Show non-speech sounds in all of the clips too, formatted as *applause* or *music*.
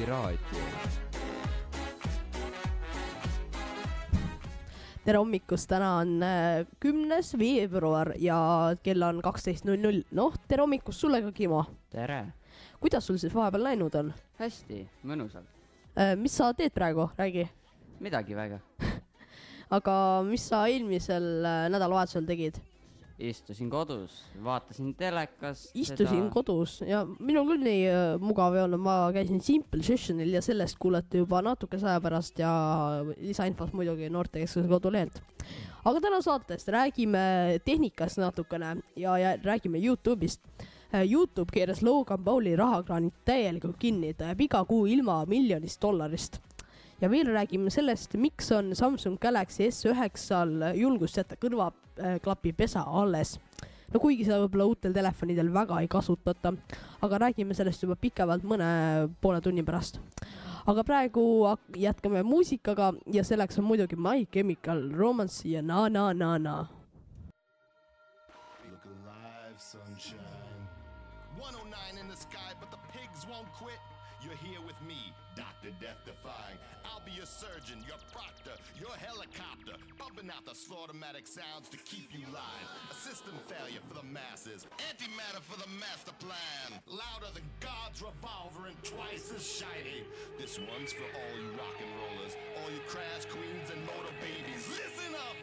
Sindi raadio. tere hommikust, täna on äh, kümnes veebruar ja kell on kaksteist null null. noh, tere hommikust sulle ka, Kimo. tere, kuidas sul siis vahepeal läinud on? hästi, mõnusalt, mis sa teed praegu, räägi. midagi väga. *laughs* aga mis sa eelmisel äh, nädalavahetusel tegid? Istusin kodus, vaatasin telekast. istusin kodus ja minul küll nii äh, mugav ei olnud, ma käisin Simple Sessionil ja sellest kuulete juba natukese aja pärast ja lisainfot muidugi Noortekeskuse kodulehelt. aga täna saates räägime tehnikast natukene ja, ja räägime Youtube'ist. Youtube keeras Logan Pauli rahakraanid täielikult kinni, ta jääb iga kuu ilma miljonist dollarist. Ja veel räägime sellest, miks on Samsung Galaxy S9-l julgust jätta kõrvaklapipesa alles no kuigi seda võib-olla uutel telefonidel väga ei kasutata, aga räägime sellest juba pikemalt mõne poole tunni pärast. aga praegu jätkame muusikaga ja selleks on muidugi My Chemical Romance ja Na Na Na Na. Out sounds to keep you live. A system failure for the masses, antimatter for the master plan. Louder than God's revolver and twice as shiny. This one's for all you rock and rollers, all you crash queens and motor babies. Listen up!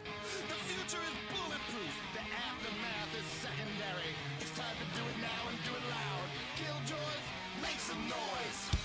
The future is bulletproof. The aftermath is secondary. It's time to do it now and do it loud. Killjoys, make some noise.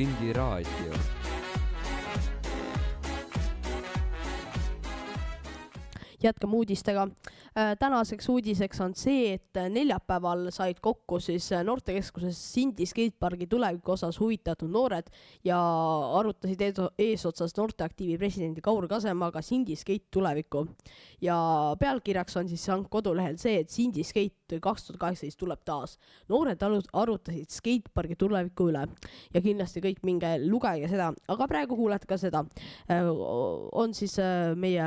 Sindi raadio. jätkame uudistega. tänaseks uudiseks on see, et neljapäeval said kokku siis noortekeskuses Sindi skatepargi tuleviku osas huvitatud noored ja arutasid eeso- eesotsas noorteaktiivi presidendi Kaur Kasemaga Sindi skate tulevikku. ja pealkirjaks on siis saanud kodulehel see, et Sindi skate kaks tuhat kaheksateist tuleb taas. noored arutasid skatepargi tuleviku üle ja kindlasti kõik minge lugege seda, aga praegu kuulete ka seda. on siis äh, meie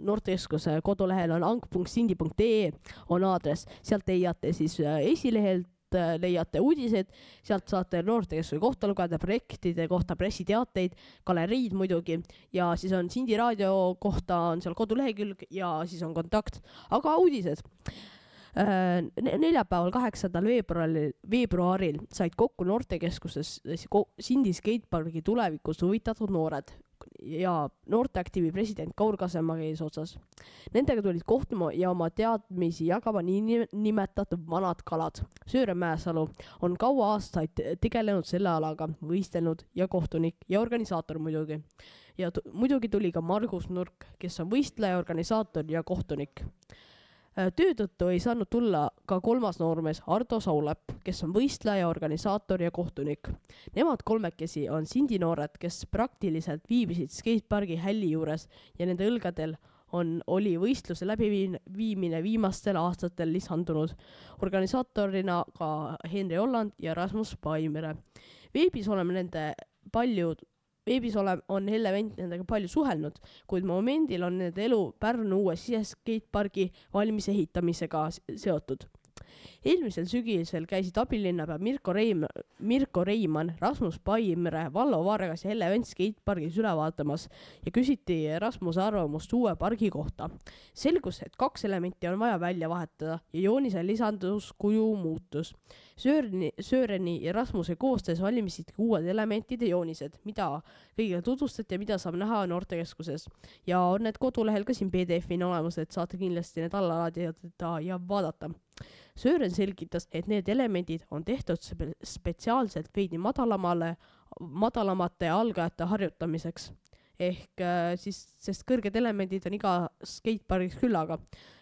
noortekeskuse kodulehel on ang.sindi.ee on aadress, sealt leiate siis äh, esilehelt äh, leiate uudiseid, sealt saate noortekeskuse kohta lugeda, projektide kohta pressiteateid, galeriid muidugi. Ja siis on Sindi raadio kohta on seal kodulehekülg ja siis on kontakt, aga uudised. Äh, ne- neljapäeval, kaheksandal veebruaril, veebruaril said kokku noortekeskuses siis Sindi skatepargi tulevikust huvitatud noored ja noorteaktiivi president Kaur Kasemaa eesotsas. Nendega tulid kohtuma ja oma teadmisi jagama niinimetatud vanad kalad. Sööre Mäesalu on kaua aastaid tegelenud selle alaga, võistelnud ja kohtunik ja organisaator muidugi. ja muidugi tuli ka Margus Nurk, kes on võistleja, organisaator ja kohtunik töö tõttu ei saanud tulla ka kolmas noormees Ardo Saulep, kes on võistleja, organisaator ja kohtunik. Nemad kolmekesi on Sindi noored, kes praktiliselt viibisid skatepargi hälli juures ja nende õlgadel on, oli võistluse läbiviimine viimastel aastatel lisandunud organisaatorina ka Henri Holland ja Rasmus Paimere. veebis oleme nende paljud veebis ole-, on Helle Vent nendega palju suhelnud, kuid momendil on nende elu Pärnu uue siseskatepargi valmis ehitamisega s- seotud. Eelmisel sügisel käisid abilinnapea Mirko Reim-, Mirko Reimann, Rasmus Paimre, Vallo Vargas ja Helle Vent skatepargis üle vaatamas ja küsiti Rasmuse arvamust uue pargi kohta. selgus, et kaks elementi on vaja välja vahetada ja joonisel lisandus kuju muutus. Söörni, Sööreni ja Rasmuse koostöös valmisidki uued elementide joonised, mida kõigile tutvustati ja mida saab näha noortekeskuses. ja on need kodulehel ka siin PDF-ina olemas, et saate kindlasti need alla laadida ja vaadata. Söören selgitas, et need elemendid on tehtud spe- spetsiaalselt veidi madalamale, madalamate algajate harjutamiseks. ehk äh, siis, sest kõrged elemendid on iga skatepargis küllaga.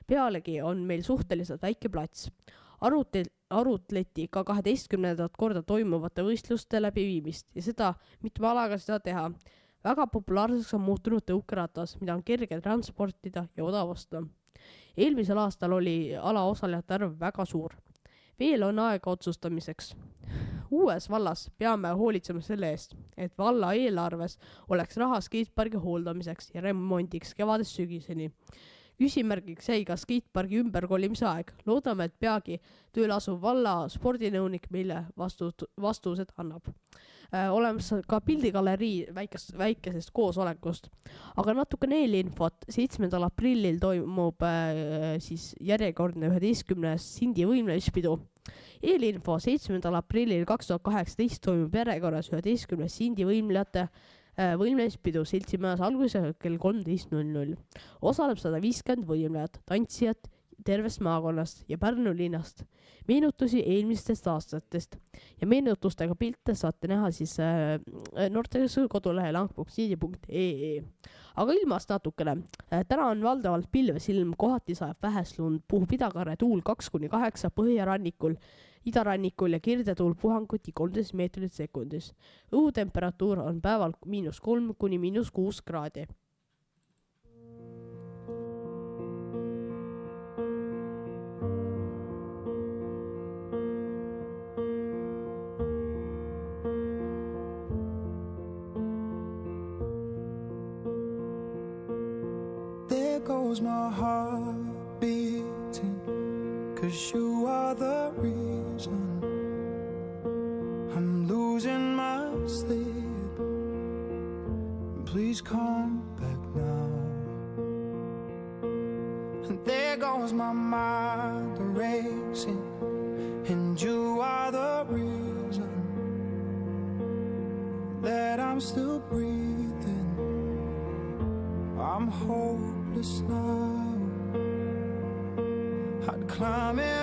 pealegi on meil suhteliselt väike plats. arutel-, arutleti ka kaheteistkümnendat korda toimuvate võistluste läbiviimist ja seda mitme alaga seda teha. väga populaarseks on muutunud tõukeratas, mida on kerge transportida ja odav osta. Eelmisel aastal oli ala osalejate arv väga suur. veel on aega otsustamiseks. uues vallas peame hoolitsema selle eest, et valla eelarves oleks raha skatepargi hooldamiseks ja remondiks kevadest sügiseni küsimärgiks jäi ka skatepargi ümberkolimise aeg. loodame, et peagi tööle asuv valla spordinõunik meile vastu, vastused annab äh,. olemas ka pildigalerii väikest, väikesest koosolekust, aga natukene eelinfot. seitsmendal aprillil toimub äh, siis järjekordne üheteistkümnes Sindi võimlemispidu eelinfo seitsmendal aprillil kaks tuhat kaheksateist toimub järjekorras üheteistkümnes Sindi võimlejate äh, võimlemispidu seltsimajas algusega kell kolmteist null null. osaleb sada viiskümmend võimlejat, tantsijat tervest maakonnast ja Pärnu linnast. meenutusi eelmistest aastatest ja meenutustega pilte saate näha siis äh, noortekeskuse kodulehel angpuksiidi.ee. aga ilmast natukene äh,. täna on valdavalt pilves ilm, kohati sajab vähest lund, puhub idakarre tuul kaks kuni kaheksa põhjarannikul idarannikul ja kirdetuul puhanguti kolmteist meetrit sekundis. õhutemperatuur on päeval miinus kolm kuni miinus kuus kraadi. There goes my heart beating, cause you are the reason Please come back now. And there goes my mind racing, and you are the reason that I'm still breathing. I'm hopeless now. I'd climb every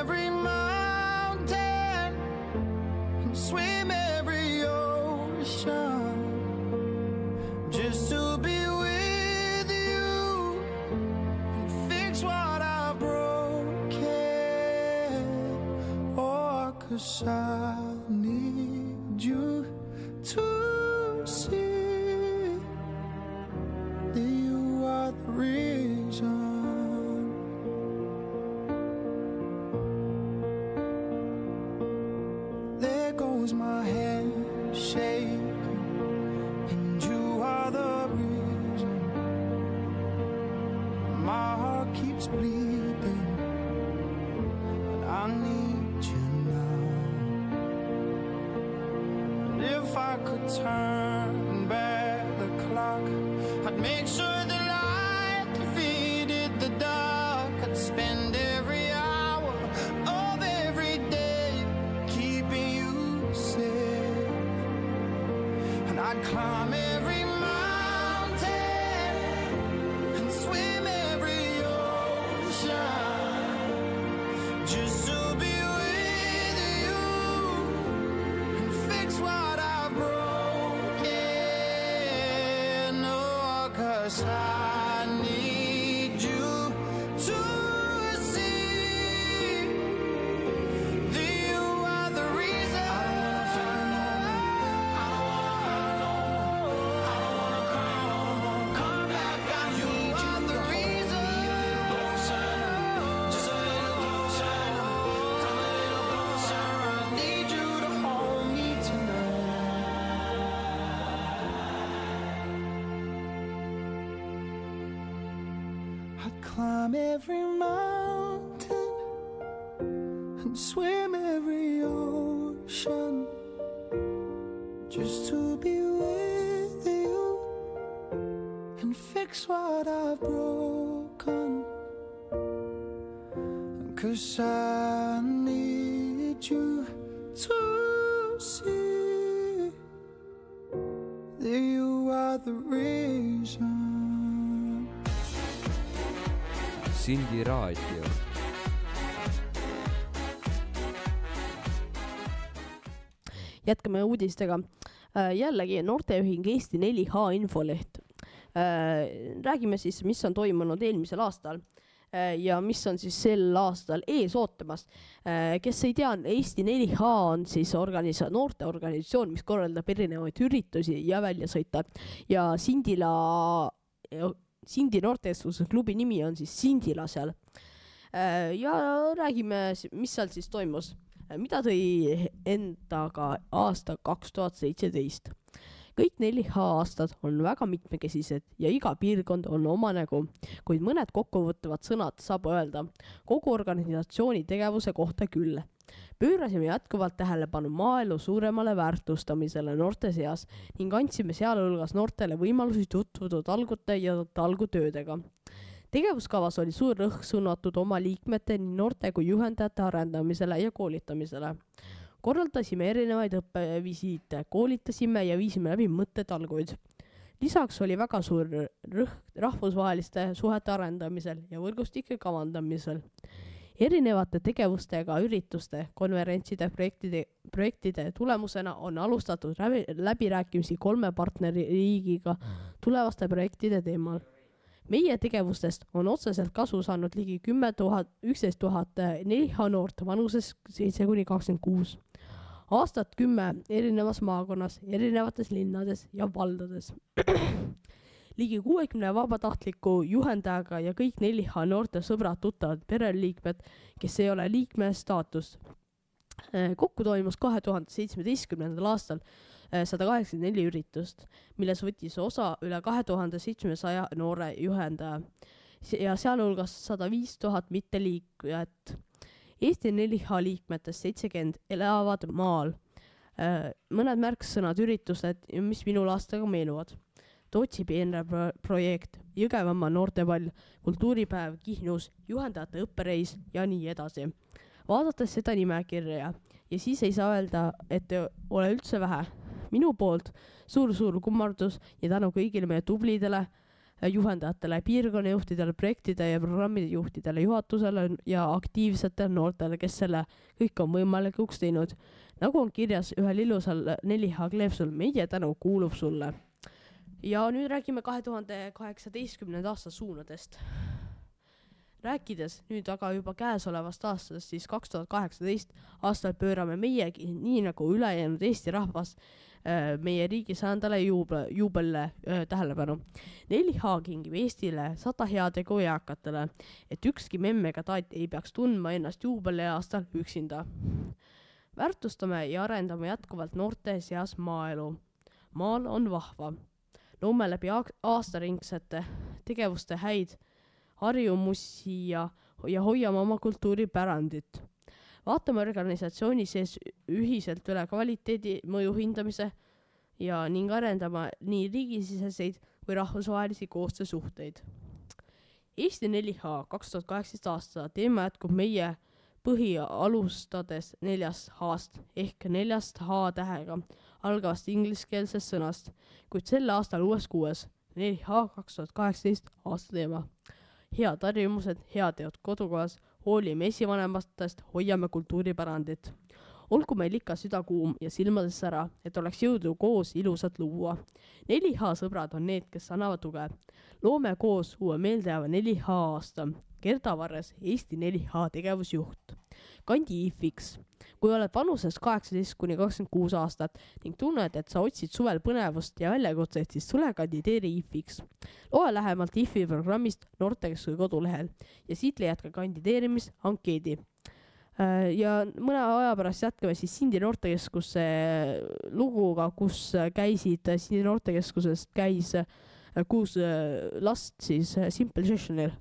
Oh, swim every ocean just to be with you and fix what I've broken. Cause I need you to see that you are the reason. Sindi raadio. Jätkame uudistega. jällegi noorteühing Eesti 4H infoleht. räägime siis, mis on toimunud eelmisel aastal. ja mis on siis sel aastal ees ootamas. kes ei tea, Eesti 4H on siis organisa-, noorteorganisatsioon, mis korraldab erinevaid üritusi ja väljasõite ja Sindila, Sindi noortekeskuse klubi nimi on siis Sindila seal. ja räägime, mis seal siis toimus mida tõi endaga aasta kaks tuhat seitseteist. kõik neli H-aastad on väga mitmekesised ja iga piirkond on oma nägu, kuid mõned kokkuvõtvad sõnad saab öelda kogu organisatsiooni tegevuse kohta küll pöörasime jätkuvalt tähelepanu maaelu suuremale väärtustamisele noorte seas ning andsime sealhulgas noortele võimalusi tutvuda talgute ja talgutöödega tegevuskavas oli suur rõhk suunatud oma liikmete, nii noorte kui juhendajate arendamisele ja koolitamisele. korraldasime erinevaid õppevisiite, koolitasime ja viisime läbi mõttetalguid. lisaks oli väga suur rõhk rahvusvaheliste suhete arendamisel ja võrgustike kavandamisel erinevate tegevustega ürituste, konverentside, projektide, projektide tulemusena on alustatud läbi, läbirääkimisi kolme partnerriigiga tulevaste projektide teemal meie tegevustest on otseselt kasu saanud ligi kümme tuhat, üksteist tuhat nelja noort vanuses seitse kuni kakskümmend kuus. aastat kümme erinevas maakonnas, erinevates linnades ja valdades *clears throat* ligi kuuekümne vabatahtliku juhendajaga ja kõik nelja noorte sõbrad, tuttavad, pereliikmed, kes ei ole liikme staatust. kokku toimus kahe tuhande seitsmeteistkümnendal aastal sada kaheksakümmend neli üritust, milles võttis osa üle kahe tuhande seitsmesaja noore juhendaja ja sealhulgas sada viis tuhat mitteliikujat. Eesti 4H liikmetest seitsekümmend elavad maal. mõned märksõnad üritused, mis minul aastaga meenuvad. Tootsi peenraprojekt, Jõgevamaa noortepall, kultuuripäev Kihnus, juhendajate õppereis ja nii edasi. vaadates seda nimekirja ja siis ei saa öelda, et ole üldse vähe minu poolt suur-suur kummardus ja tänu kõigile meie tublidele äh, juhendajatele, piirkonnajuhtidele, projektide ja programmide juhtidele, juhatusele ja aktiivsetele noortele, kes selle kõik on võimalikuks teinud. nagu on kirjas ühel ilusal 4H kleepsul, meie tänu kuulub sulle. ja nüüd räägime kahe tuhande kaheksateistkümnenda aasta suunadest rääkides nüüd aga juba käesolevast aastast, siis kaks tuhat kaheksateist aastal pöörame meiegi, nii nagu ülejäänud Eesti rahvas, äh, meie riigi sajandale juubel, juubelile äh, tähelepanu. 4H kingib Eestile sada heategu eakatele, et ükski memm ega taat ei peaks tundma ennast juubeliaastal üksinda. väärtustame ja arendame jätkuvalt noorte seas maaelu. maal on vahva. loome läbi aastaringsete tegevuste häid harjumusi ja, ja hoiame oma kultuuripärandit. Vaatame organisatsiooni sees ühiselt üle kvaliteedi mõju hindamise ja ning arendame nii riigisiseseid kui rahvusvahelisi koostöösuhteid. Eesti 4H kaks tuhat kaheksateist aasta teema jätkub meie põhi alustades neljast H-st ehk neljast H-tähega algavast ingliskeelsest sõnast, kuid sel aastal uues kuues 4H kaks tuhat kaheksateist aasta teema head harjumused, heateod kodukohas, hoolime esivanematest, hoiame kultuuripärandit. olgu meil ikka süda kuum ja silmades sära, et oleks jõudu koos ilusat luua. 4H sõbrad on need, kes annavad tuge. loome koos uue meeldejääva 4H aasta. Gerda Varres, Eesti 4H tegevusjuht. Kandi IFIX kui oled vanuses kaheksateist kuni kakskümmend kuus aastat ning tunned, et sa otsid suvel põnevust ja väljakutseid, siis tule kandideeri IF-iks. loe lähemalt IF-i programmist Noortekeskuse kodulehel ja siit leiad ka kandideerimisankeedi. Äh, ja mõne aja pärast jätkame siis Sindi noortekeskuse luguga, kus käisid, Sindi noortekeskusest käis äh, kuus äh, last siis Simple Sessionil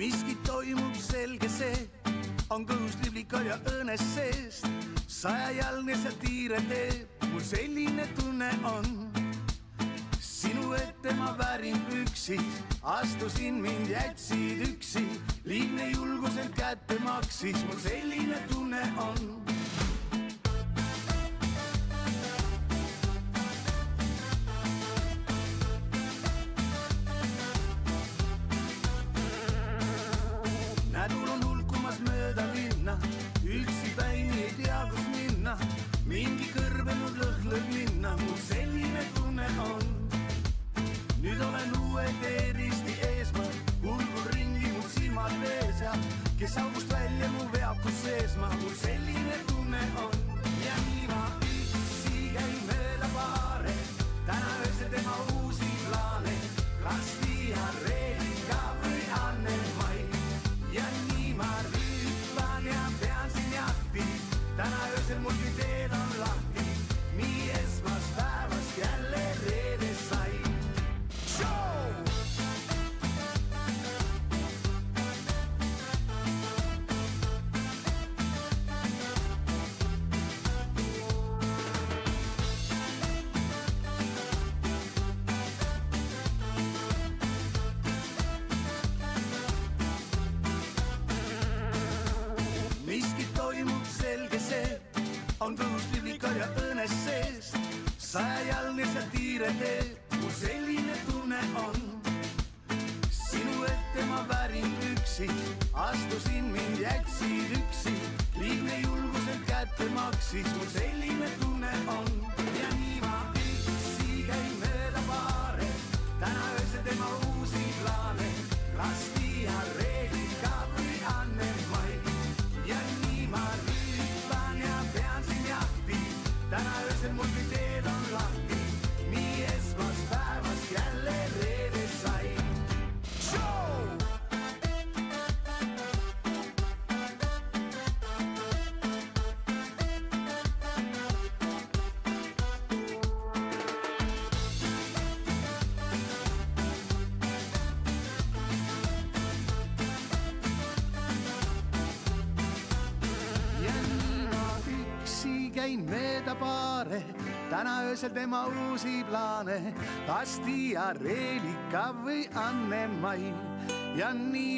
miski toimub, selge see, on kõhus liblikad ja õõnes seest. sajajalgne see tiire teeb, mul selline tunne on. sinu ette ma väärin üksi, astusin, mind jätsid üksi, liigne julgus end kätte maksis, mul selline tunne on öösel tema uusi plaane, Asti ja Reelika või Anne-Mai. ja nii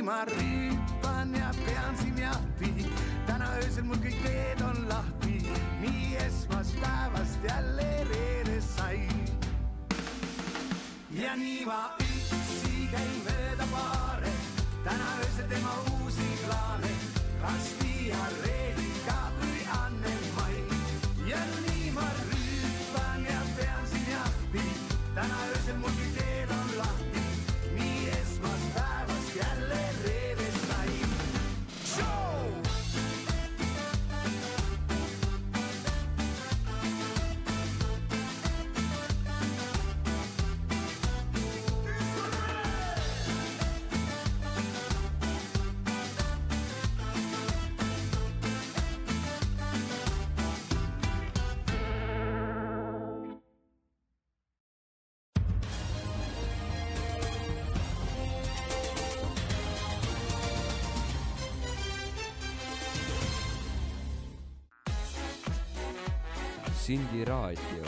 Sindi raadio,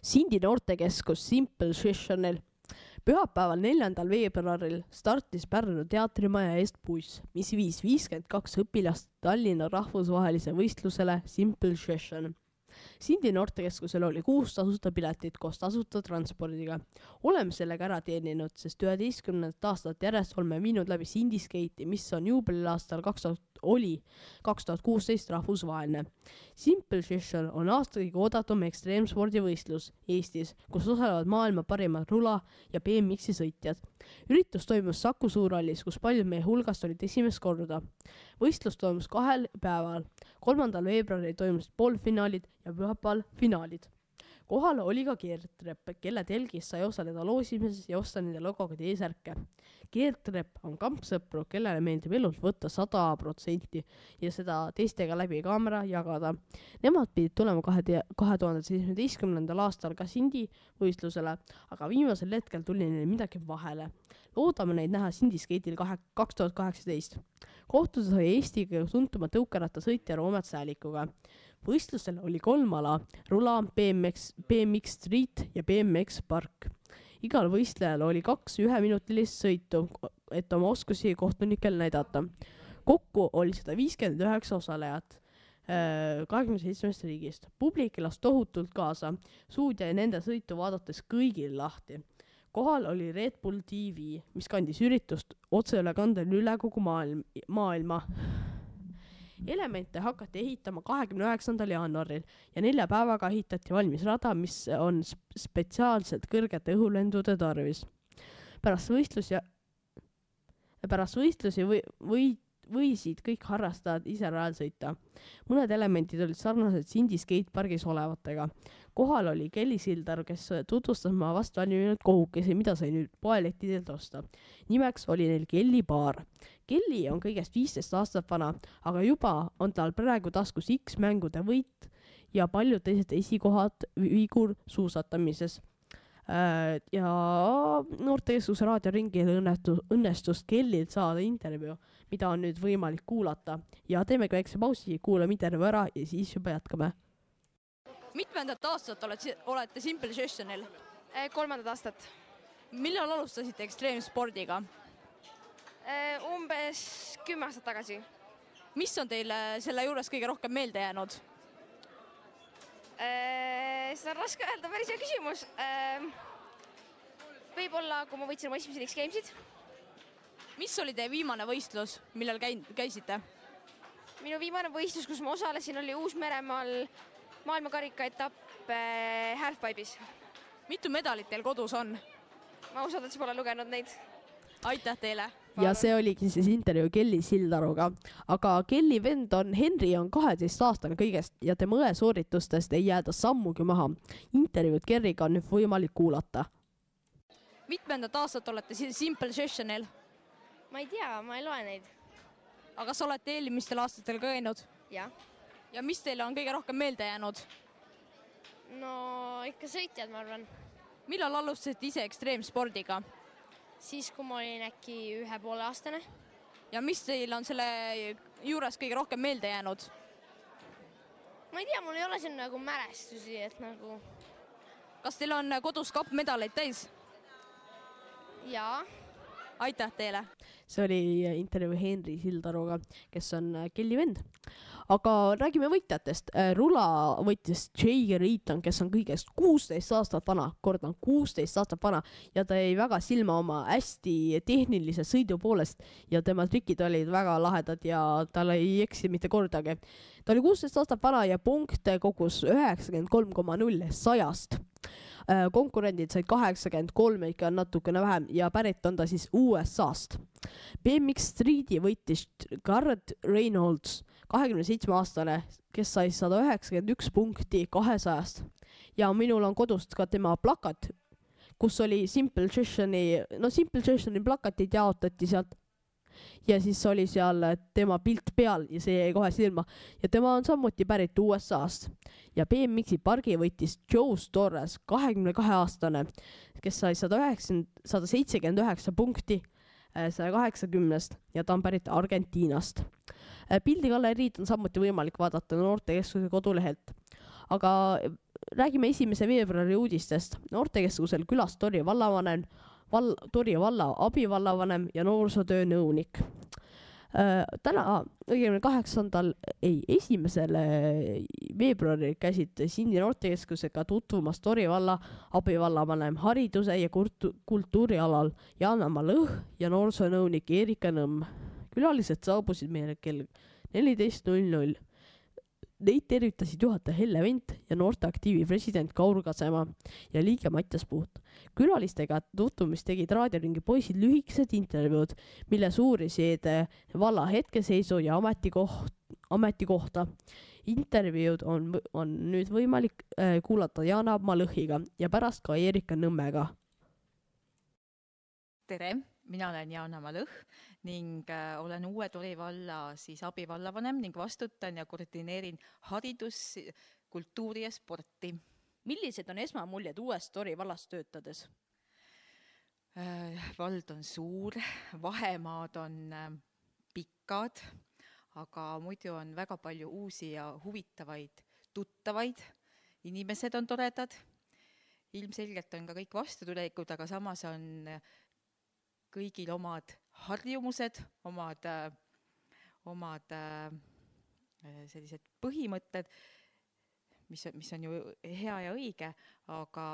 Sindi noortekeskus Simple Sessionil. pühapäeval, neljandal veebruaril startis Pärnu teatrimaja eest buss, mis viis viiskümmend kaks õpilast Tallinna rahvusvahelise võistlusele Simple Session. Sindi noortekeskusel oli kuus tasuta piletit koos tasuta transpordiga. oleme sellega ära teeninud, sest üheteistkümnendat aastat järjest oleme viinud läbi Sindi Skate'i, mis on juubeliaastal kaks tuhat, oli kaks tuhat kuusteist rahvusvaheline. Simple Session on aasta kõige oodatum ekstreemspordivõistlus Eestis, kus osalevad maailma parimad rula ja BMX-i sõitjad. üritus toimus Saku Suurhallis, kus paljud meie hulgast olid esimest korda. võistlus toimus kahel päeval, kolmandal veebruaril toimusid poolfinaalid ja pühapäeval finaalid. Kohal oli ka Geert Repp, kelle telgis sai osaleda loosimises ja osta nende logoga T-särke. Geert Repp on kampsõpru, kellele meeldib elult võtta sada protsenti ja seda teistega läbi kaamera jagada. Nemad pidid tulema kahe, kahe tuhande seitsmeteistkümnendal aastal ka Sindi võistlusele, aga viimasel hetkel tuli neil midagi vahele. loodame neid näha Sindi Skate'il kahe, kaks tuhat kaheksateist. kohtuda sai Eesti kõige tuntuma tõukerattasõitja Roomet Säälikuga. Võistlusel oli kolm ala, rula, BMX, BMX Street ja BMX Park. igal võistlejal oli kaks üheminutilist sõitu, et oma oskusi kohtunikel näidata. kokku oli sada viiskümmend üheksa osalejat kahekümne seitsmest riigist. publik elas tohutult kaasa, suud jäi nende sõitu vaadates kõigil lahti. kohal oli Red Bull tv, mis kandis üritust otseülekandel üle kogu maailm, maailma. Elemente hakati ehitama kahekümne üheksandal jaanuaril ja nelja päevaga ehitati valmis rada, mis on sp- spetsiaalselt kõrgete õhulendude tarvis. pärast võistlusi, pärast võistlusi või, või võisid kõik harrastajad ise rajal sõita. mõned elemendid olid sarnased Sindi skatepargis olevatega. kohal oli Kelly Sildar, kes tutvustas oma vastvalminud kohukesi, mida sai nüüd poelettidelt osta. nimeks oli neil Kelly baar. Kelly on kõigest viisteist aastat vana, aga juba on tal praegu taskus X-mängude võit ja paljud teised esikohad viigursuusatamises Äh, ja noortekeskuse raadioringil õnnetu-, õnnestus Kellilt saada intervjuu, mida on nüüd võimalik kuulata ja teemegi väikse pausi, kuulame intervjuu ära ja siis juba jätkame. mitmendat aastat oled, olete Simple Sessionil? kolmandat aastat. millal alustasite ekstreemspordiga? umbes kümme aastat tagasi. mis on teile selle juures kõige rohkem meelde jäänud? Äh, seda on raske öelda, päris hea küsimus. võib-olla, kui ma võitsin oma esimesed X-Games'id, mis oli teie viimane võistlus, millel käin-, käisite? minu viimane võistlus, kus ma osalesin, oli Uus-Meremaal maailmakarika etapp äh, halfpipe'is. mitu medalit teil kodus on? ma ausalt öeldes pole lugenud neid. aitäh teile! ja see oligi siis intervjuu Kelly Sildaruga. aga Kelly vend on, Henri on kaheteistaastane kõigest ja tema õe sooritustest ei jääda sammugi maha. intervjuud Kerriga on nüüd võimalik kuulata. mitmendat aastat olete siin Simple Sessionil? Ma ei tea, ma ei loe neid. aga kas olete eelmistel aastatel ka käinud? jah. ja mis teile on kõige rohkem meelde jäänud? no ikka sõitjad, ma arvan. millal alustasite ise ekstreemspordiga? siis, kui ma olin äkki ühe poole aastane. ja mis teil on selle juures kõige rohkem meelde jäänud? ma ei tea, mul ei ole siin nagu mälestusi, et nagu. kas teil on kodus kapp medaleid täis? jaa. Aitäh teile! see oli intervjuu Henri Sildaruga, kes on Kelly vend aga räägime võitjatest. rula võitis Jay Reeton, kes on kõigest kuusteist aastat vana, kordan, kuusteist aastat vana ja ta jäi väga silma oma hästi tehnilise sõidu poolest ja tema trikid olid väga lahedad ja tal ei eksi mitte kordagi. ta oli kuusteist aastat vana ja punkte kogus üheksakümmend kolm koma null sajast konkurendid said kaheksakümmend kolm, ikka natukene vähem ja pärit on ta siis USA-st. BMX Streeti võitis Garrett Reynolds kahekümne seitsme aastane, kes sai sada üheksakümmend üks punkti kahesajast. ja minul on kodust ka tema plakat, kus oli Simple Sessioni, no Simple Sessioni plakatid jaotati sealt ja siis oli seal tema pilt peal ja see jäi kohe silma ja tema on samuti pärit USA-st ja BMX-i pargi võitis Joe Torres, kahekümne kahe aastane, kes sai sada üheksakümmend, sada seitsekümmend üheksa punkti äh, saja kaheksakümnest ja ta on pärit Argentiinast Äh, pildigaleriid on samuti võimalik vaadata noortekeskuse kodulehelt. aga räägime esimese veebruari uudistest. noortekeskusel külas Tori vallavanem, val-, Tori valla abivallavanem ja noorsootöö nõunik äh, täna, õigemini kaheksandal, ei, esimesel veebruaril käisid Sindi noortekeskusega tutvumas Tori valla abivallavanem hariduse ja kultu-, kultuurialal Jana-Ma Lõh ja noorsoonõunik Erika Nõmm külalised saabusid meile kell neliteist null null. Neid tervitasid juhataja Helle Vint ja noorteaktiivi president Kaur Kasemaa ja liige Mattias Puut. külalistega tutvumist tegid raadioringi poisid lühikesed intervjuud, milles uurisid valla hetkeseisu ja ametikoht, ametikohta. intervjuud on, on nüüd võimalik äh, kuulata Jana Malõhiga ja pärast ka Erika Nõmmega. tere mina olen Jana Malõh ning äh, olen uue Tori valla siis abivallavanem ning vastutan ja koordineerin haridus, kultuuri ja sporti. millised on esmamuljed uuest Tori vallas töötades äh,? vald on suur, vahemaad on äh, pikad, aga muidu on väga palju uusi ja huvitavaid tuttavaid, inimesed on toredad, ilmselgelt on ka kõik vastutulelikud, aga samas on kõigil omad harjumused, omad, omad äh, sellised põhimõtted, mis, mis on ju hea ja õige, aga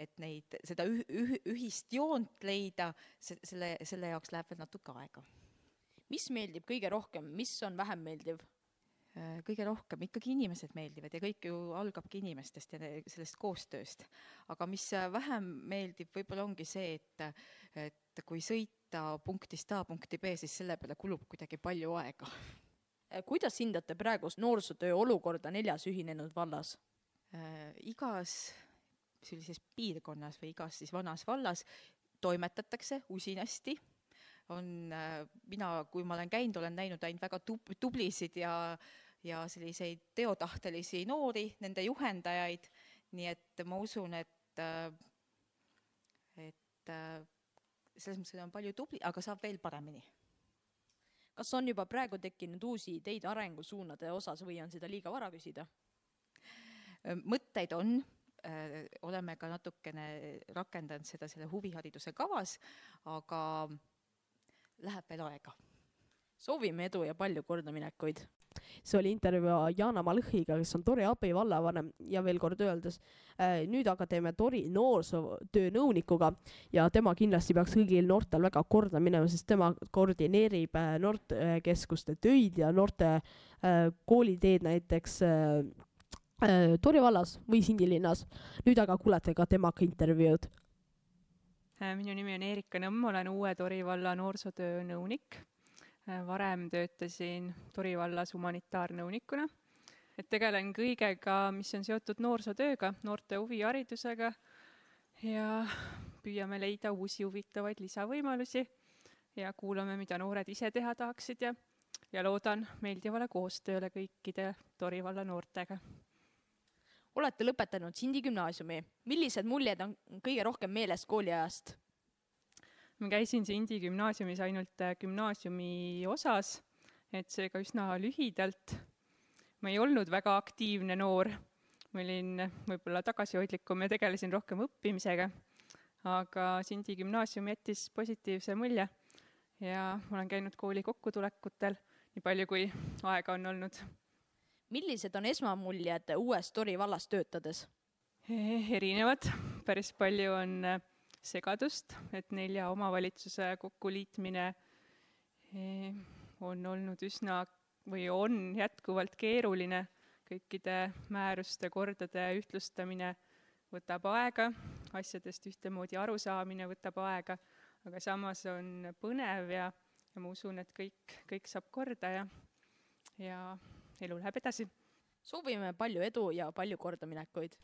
et neid, seda üh, üh, ühist joont leida, selle, selle jaoks läheb veel natuke aega. mis meeldib kõige rohkem, mis on vähem meeldiv? Äh, kõige rohkem ikkagi inimesed meeldivad ja kõik ju algabki inimestest ja sellest koostööst. aga mis vähem meeldib, võib-olla ongi see, et, et et kui sõita punktist A punkti B, siis selle peale kulub kuidagi palju aega. Äh, kuidas hindate praegust noorsootöö olukorda neljas ühinenud vallas äh,? igas sellises piirkonnas või igas siis vanas vallas toimetatakse usinasti, on äh,, mina, kui ma olen käinud, olen näinud ainult väga tub-, tublisid ja ja selliseid teotahtelisi noori, nende juhendajaid, nii et ma usun, et äh, et selles mõttes on palju tubli, aga saab veel paremini. kas on juba praegu tekkinud uusi ideid arengusuunade osas või on seda liiga vara küsida? mõtteid on, oleme ka natukene rakendanud seda selle huvihariduse kavas, aga läheb veel aega. soovime edu ja palju kordaminekuid! See oli intervjuu Jana Malõhiga, kes on Tori abivallavanem ja veel kord öeldes äh, nüüd aga teeme Tori noorsootöö nõunikuga ja tema kindlasti peaks kõigil noortel väga korda minema, sest tema koordineerib äh, noortekeskuste töid ja noorte äh, kooliteed näiteks Tori vallas või Sindi linnas. nüüd aga kuulete ka temaga intervjuud. Minu nimi on Erika Nõmm, olen uue Tori valla noorsootöö nõunik. Varem töötasin Tori vallas humanitaarnõunikuna, et tegelen kõigega, mis on seotud noorsootööga, noorte huviharidusega. Ja püüame leida uusi huvitavaid lisavõimalusi. Ja kuulame, mida noored ise teha tahaksid ja, ja loodan meeldivale koostööle kõikide Tori valla noortega. Olete lõpetanud Sindi gümnaasiumi, millised muljed on kõige rohkem meeles kooliajast? Ma käisin Sindi gümnaasiumis ainult äh, gümnaasiumi osas, et seega üsna lühidalt. ma ei olnud väga aktiivne noor, ma olin võib-olla tagasihoidlikum ja tegelesin rohkem õppimisega, aga Sindi gümnaasium jättis positiivse mulje. Ja ma olen käinud kooli kokkutulekutel, nii palju kui aega on olnud. Millised on esmamuljed uues Tori vallas töötades? erinevad, päris palju on äh, segadust, et nelja omavalitsuse kokkuliitmine eh, on olnud üsna või on jätkuvalt keeruline, kõikide määruste kordade ühtlustamine võtab aega, asjadest ühtemoodi arusaamine võtab aega, aga samas on põnev ja, ja ma usun, et kõik, kõik saab korda ja, ja elu läheb edasi. soovime palju edu ja palju kordaminekuid.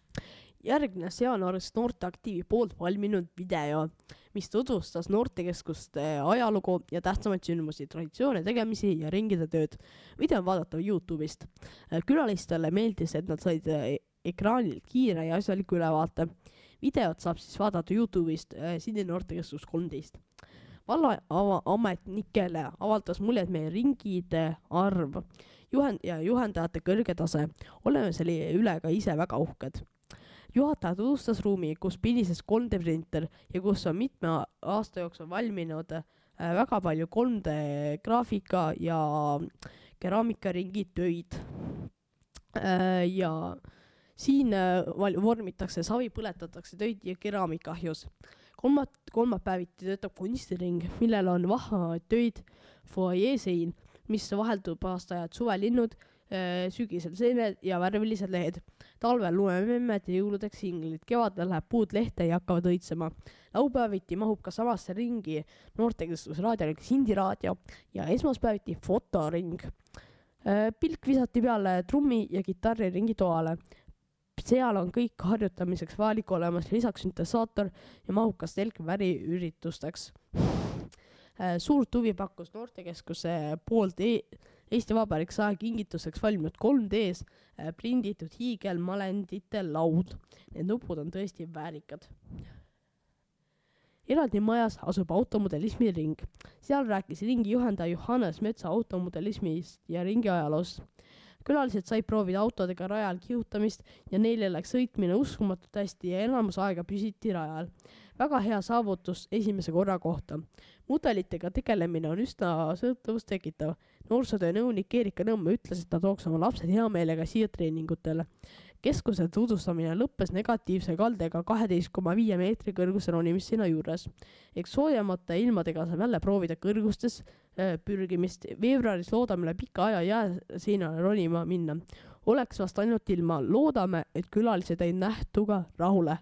Järgnes jaanuaris Noorteaktiivi poolt valminud video, mis tutvustas noortekeskuste ajalugu ja tähtsamaid sündmusi, traditsioone, tegemisi ja ringide tööd. video on vaadatav Youtube'ist. külalistele meeldis, et nad said e-, ekraanilt kiire ja asjaliku ülevaate. videot saab siis vaadata Youtube'ist äh, Sindi noortekeskus kolmteist vallaametnikele avaldas muljet meie ringide arv juhend- ja juhendajate kõrge tase. oleme selle üle ka ise väga uhked. Juhataja tutvustas ruumi, kus pinises 3D printer ja kus on mitme aasta jooksul valminud äh, väga palju 3D graafika ja keraamikaringi töid. Äh, ja siin äh, vormitakse savi, põletatakse töid ja keraamikahjus. kolmat-, kolmapäeviti töötab kunstiring, millel on vahvamaid töid, fuajeesein mis vaheldub aastaajad suvelinnud, sügisel seened ja värvilised lehed. talvel lumememmed ja jõuludeks singlid, kevadel läheb puud lehte ja hakkavad õitsema. laupäeviti mahub ka samasse ringi noortekeskus raadioring Sindi raadio ja esmaspäeviti fotoring. Äh, pilk visati peale trummi ja kitarriringi toale seal on kõik harjutamiseks vajalik olemas, lisaks süntesaator ja mahukas telk väriüritusteks Äh, suurt huvi pakkus noortekeskuse poolt e Eesti Vabariik saja kingituseks valminud 3D-s äh, prinditud hiigelmalendite laud. Need nupud on tõesti väärikad. eraldi majas asub automodelismi ring. seal rääkis ringi juhendaja Johannes Metsa automodelismist ja ringi ajaloost külalised said proovida autodega rajal kihutamist ja neile läks sõitmine uskumatult hästi ja enamus aega püsiti rajal. Väga hea saavutus esimese korra kohta mudelitega tegelemine on üsna sõltuvust tekitav. noorsootöö nõunik Erika Nõmm ütles, et ta tooks oma lapsed hea meelega siia treeningutele. keskuse tutvustamine lõppes negatiivse kaldega kaheteist koma viie meetri kõrguse ronimisseina juures. eks soojemate ilmadega saab jälle proovida kõrgustes äh, pürgimist. veebruaris loodame üle pika aja jääseinale ronima minna. oleks vast ainult ilma, loodame, et külalised jäid nähtuga rahule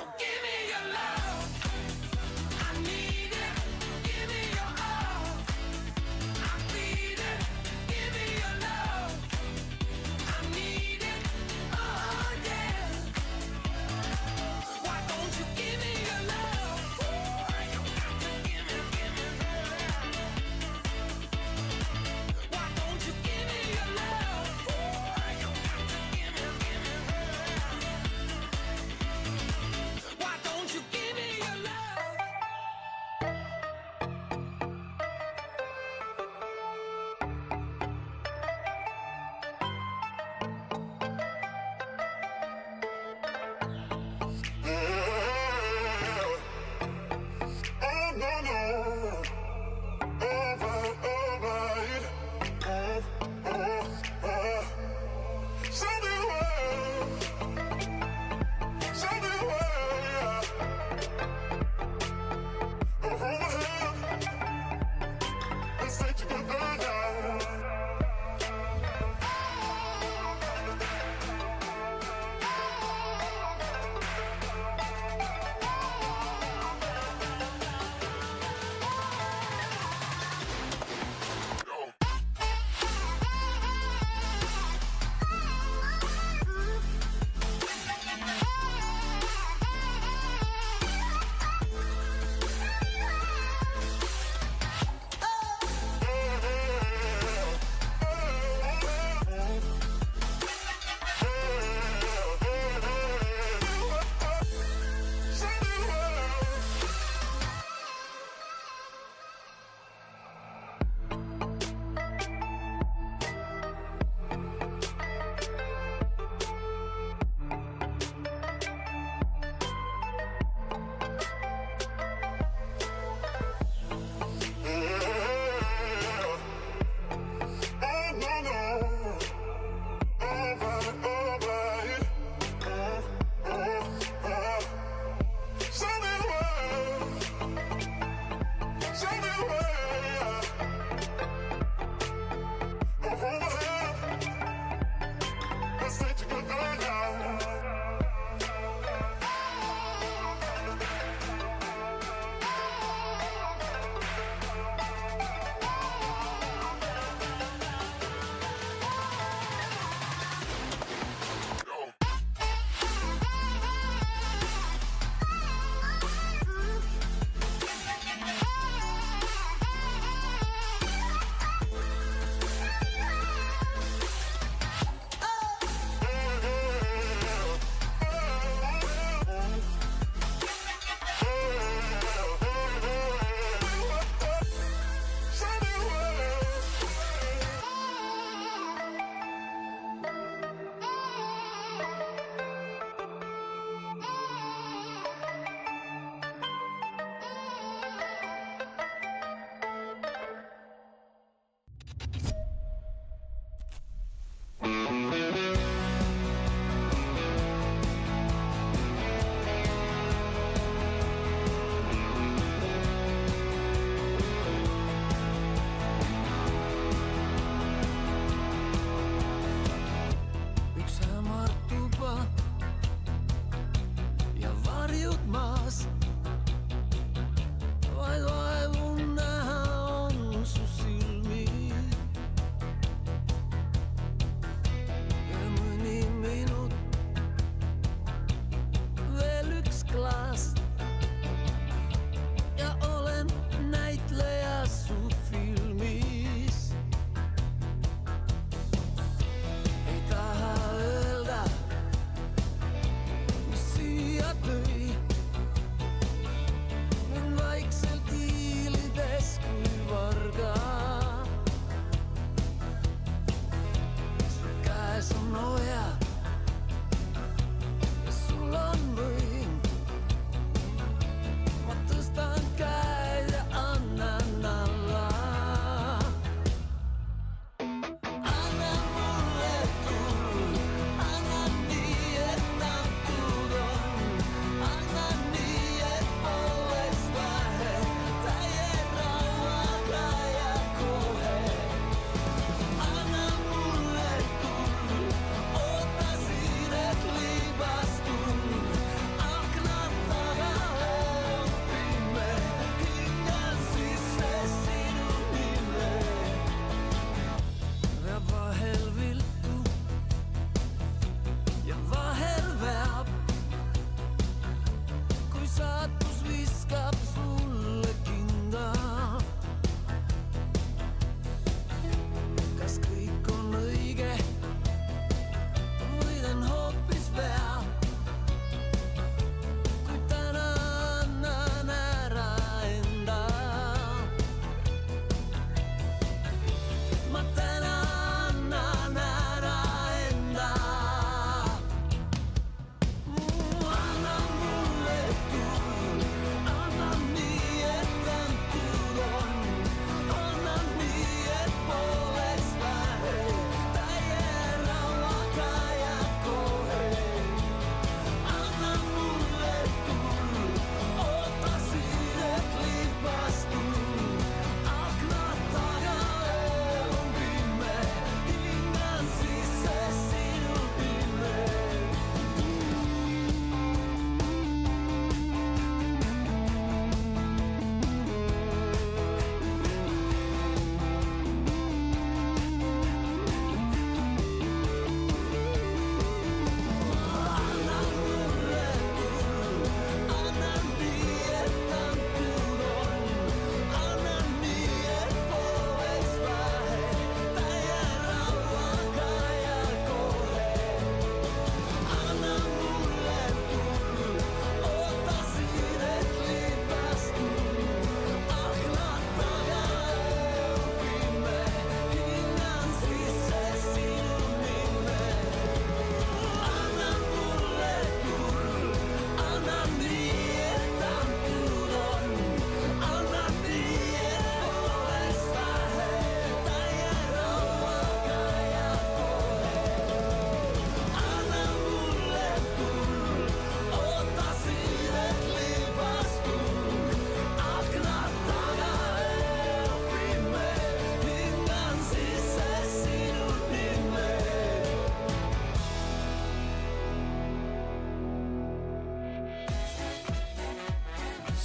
awesome.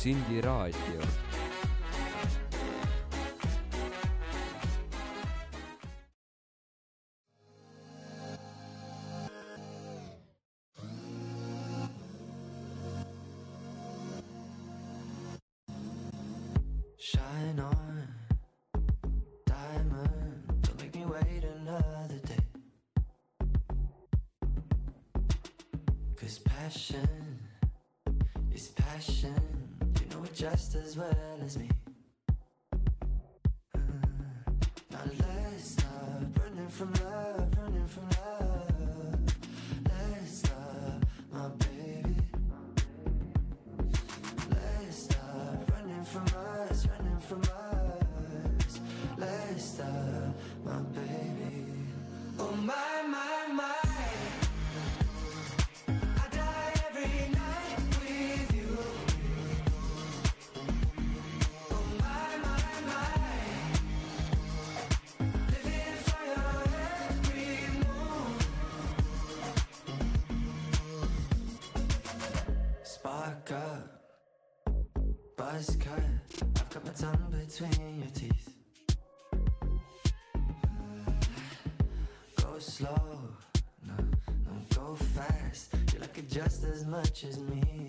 Sindi raadio. It just between your teeth. Go slow, no, no, go fast. You like it just as much as me.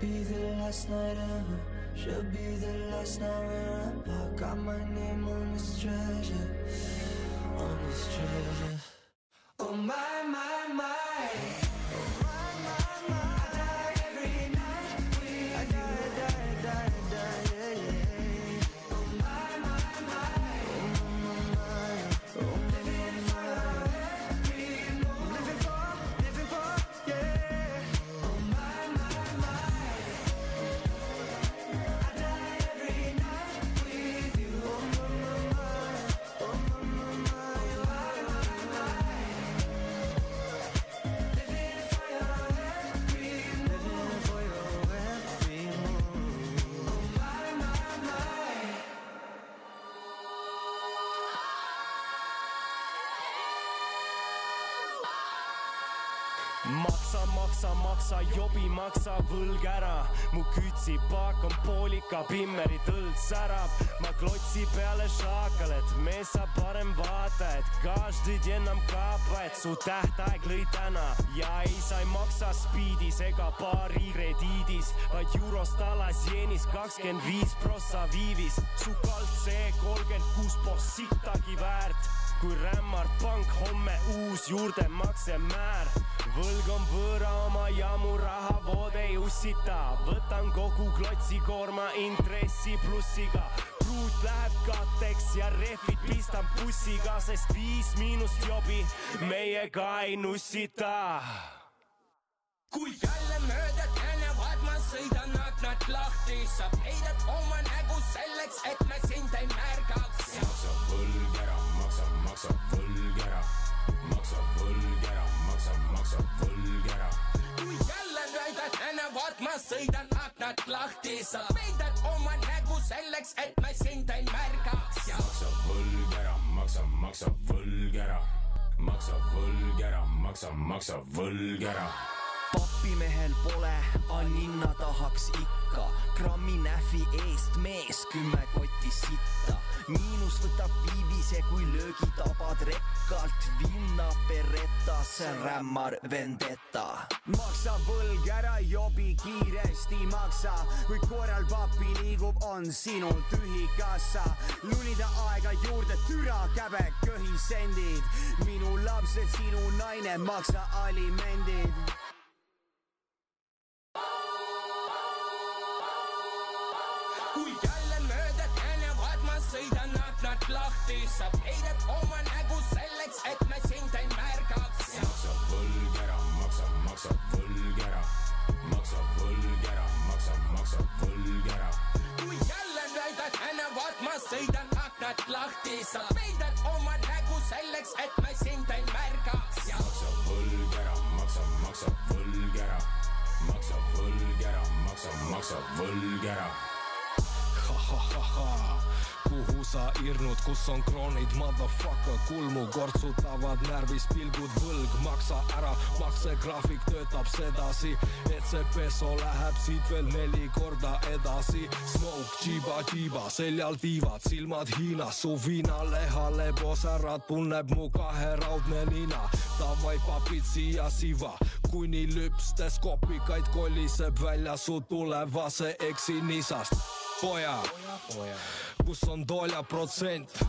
Be the last night ever. Should be the last night we're jaksa, jobi maksab võlg ära. mu kütsipaak on poolik, pimmeri tõld särab. ma klotsi peale šaakal, et mees saab parem vaata, et každid enam kaapa, et su tähtaeg lõi täna ja ei sa ei maksa spiidis ega baari krediidis, vaid eurost alas jeenis kakskümmend viis prossa viivis. su kald see kolmkümmend kuus boss sittagi väärt, kui rämmar pank homme uus juurdemaksemäär võlg on võõra oma jamu rahavood ei ussita, võtan kogu klotsikoorma intressi plussiga. pruut läheb katteks ja rehvid pistan bussiga, sest viis miinust jobi meiega ei nussita. kui jälle mööda tänavat ma sõidan aknad lahti, sa peidad oma nägu selleks, et me sind ei märgaks. maksa võlg ära, maksa, maksa võlg ära, maksa võlg ära, maksa, maksa võlg ära. kui jälle mööda tänavat ma sõidan aknad lahti, sa peidad oma nägu selleks, et me sind ei märgaks. maksa võlg ära, maksa, maksa võlg ära, maksa võlg ära, maksa, maksa võlg ära. Papimehel pole, aga ninna tahaks ikka. grammi nähvi eest mees, kümme kotti sitta. miinus võtab viivise, kui löögi tabad rekkalt, vinna Berettasse rämmar vendetta. maksa võlg ära, jobi kiiresti maksa, kui korral papi liigub, on sinul tühi kassa. lunida aega juurde, türa käbe köhisendid, minu lapsed, sinu naine, maksa alimendid. Kui jälle mööda tänavat ma sõidan aknad lahti, sa peidad oma nägu selleks, et me sind ei märgaks. maksa võlg ära, maksa, maksa võlg ära, maksa võlg ära, maksa, maksa võlg ära. kui jälle mööda tänavat ma sõidan aknad lahti, sa peidad oma nägu selleks, et me sind ei märgaks. maksa, maksa võlg ära. Ha-ha-ha-ha, kuhu sa irnud, kus on kroonid, motherfucker, kulmu kortsutavad närvis pilgud, võlg, maksa ära, maksegraafik töötab sedasi, et see peso läheb siit veel neli korda edasi. Smoke, džiba, džiba, seljal tiivad, silmad Hiinas, su viinalehale posärad tunneb mu kaheraudne nina. Davai papid siia siva, kuni lüpstes kopikaid koliseb välja su tulevase eksi nisast poja, kus on tolja protsent?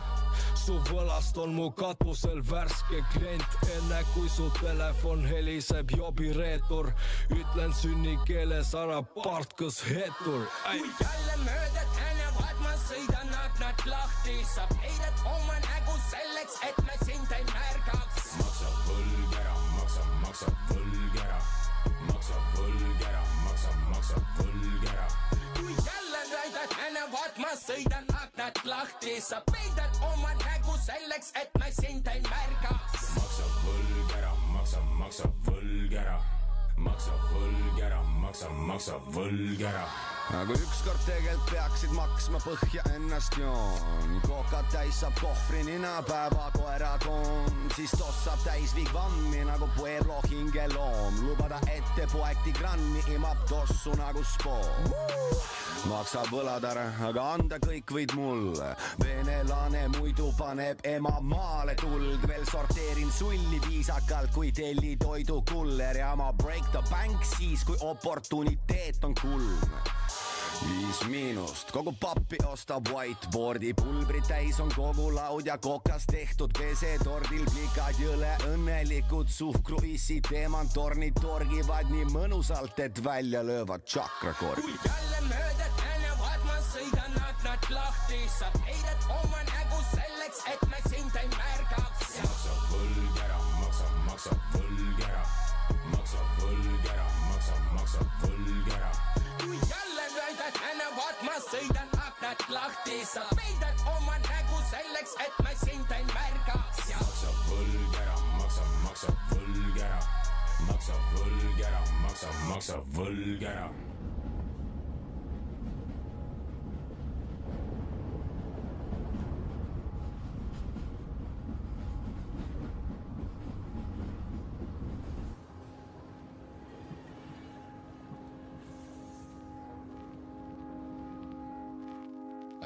su võlast on mu katusel värske klient, enne kui su telefon heliseb jobireetur, ütlen sünnikeeles ära partkas hetur. kui jälle mööda tänavat ma sõidan aknad lahti, sa peidad oma nägu selleks, et me sind ei märgaks. maksa võlg ära, maksa, maksa võlg tänavat ma sõidan aknad lahti, sa peidad oma nägu selleks, et me sind ei märgaks. maksa võlg ära, maksa, maksa võlg ära, maksa võlg ära, maksa, maksa võlg ära aga ükskord tegelikult peaksid maksma põhja ennast joon, kokad täis saab kohvri nina, päevakoera koon, siis tossab täis vigvammi nagu Pueblo hingeloom, lubada ette poeti grammi, imab tossu nagu spoon. maksa võlad ära, aga anda kõik võid mulle. venelane muidu paneb ema maale. Tuld, veel sorteerin sulli viisakalt, kui tellitoidu kuller ja ma break the bank siis, kui oportuniteet on kuldne viis miinust, kogu pappi ostab whiteboard'i, pulbrid täis on kogu laud ja kokast tehtud pesetordil plikad jõle õnnelikud suhkruissid, teemantornid torgivad nii mõnusalt, et välja löövad tšakrakordi. kui jälle mööda tänavat ma sõidan aknad lahti, sa peidad oma nägu selleks, et me sind ei märgaks. Sõidan aknad lahti, sa peidad oma nägu selleks, et me sind ei märgaks. maksa võlg ära, maksa, maksa võlg ära, maksa võlg ära, maksa, maksa võlg ära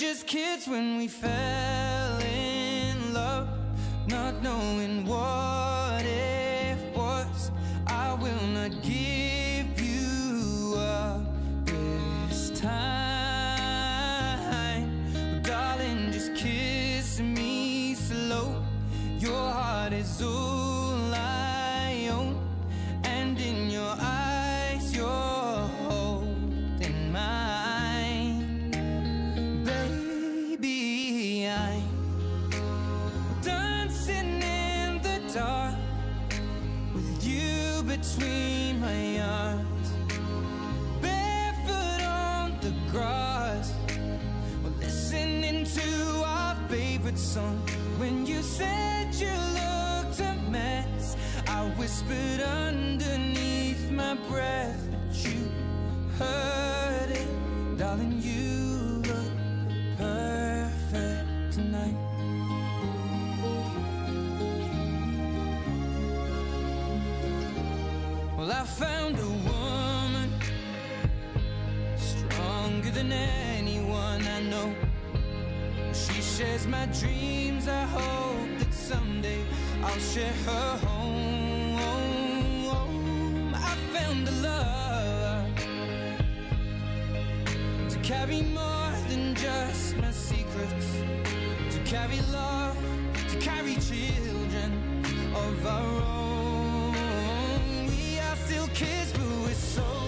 Just kids when we fell in love, not knowing what it was. I will not give you up this time. Darling, just kiss me slow. Your heart is all whispered underneath my breath, but you heard it, darling. You look perfect tonight. Well, I found a woman stronger than anyone I know. She shares my dreams. I hope that someday I'll share her home found a love to carry more than just my secrets, to carry love, to carry children of our own. We are still kids, but we're so.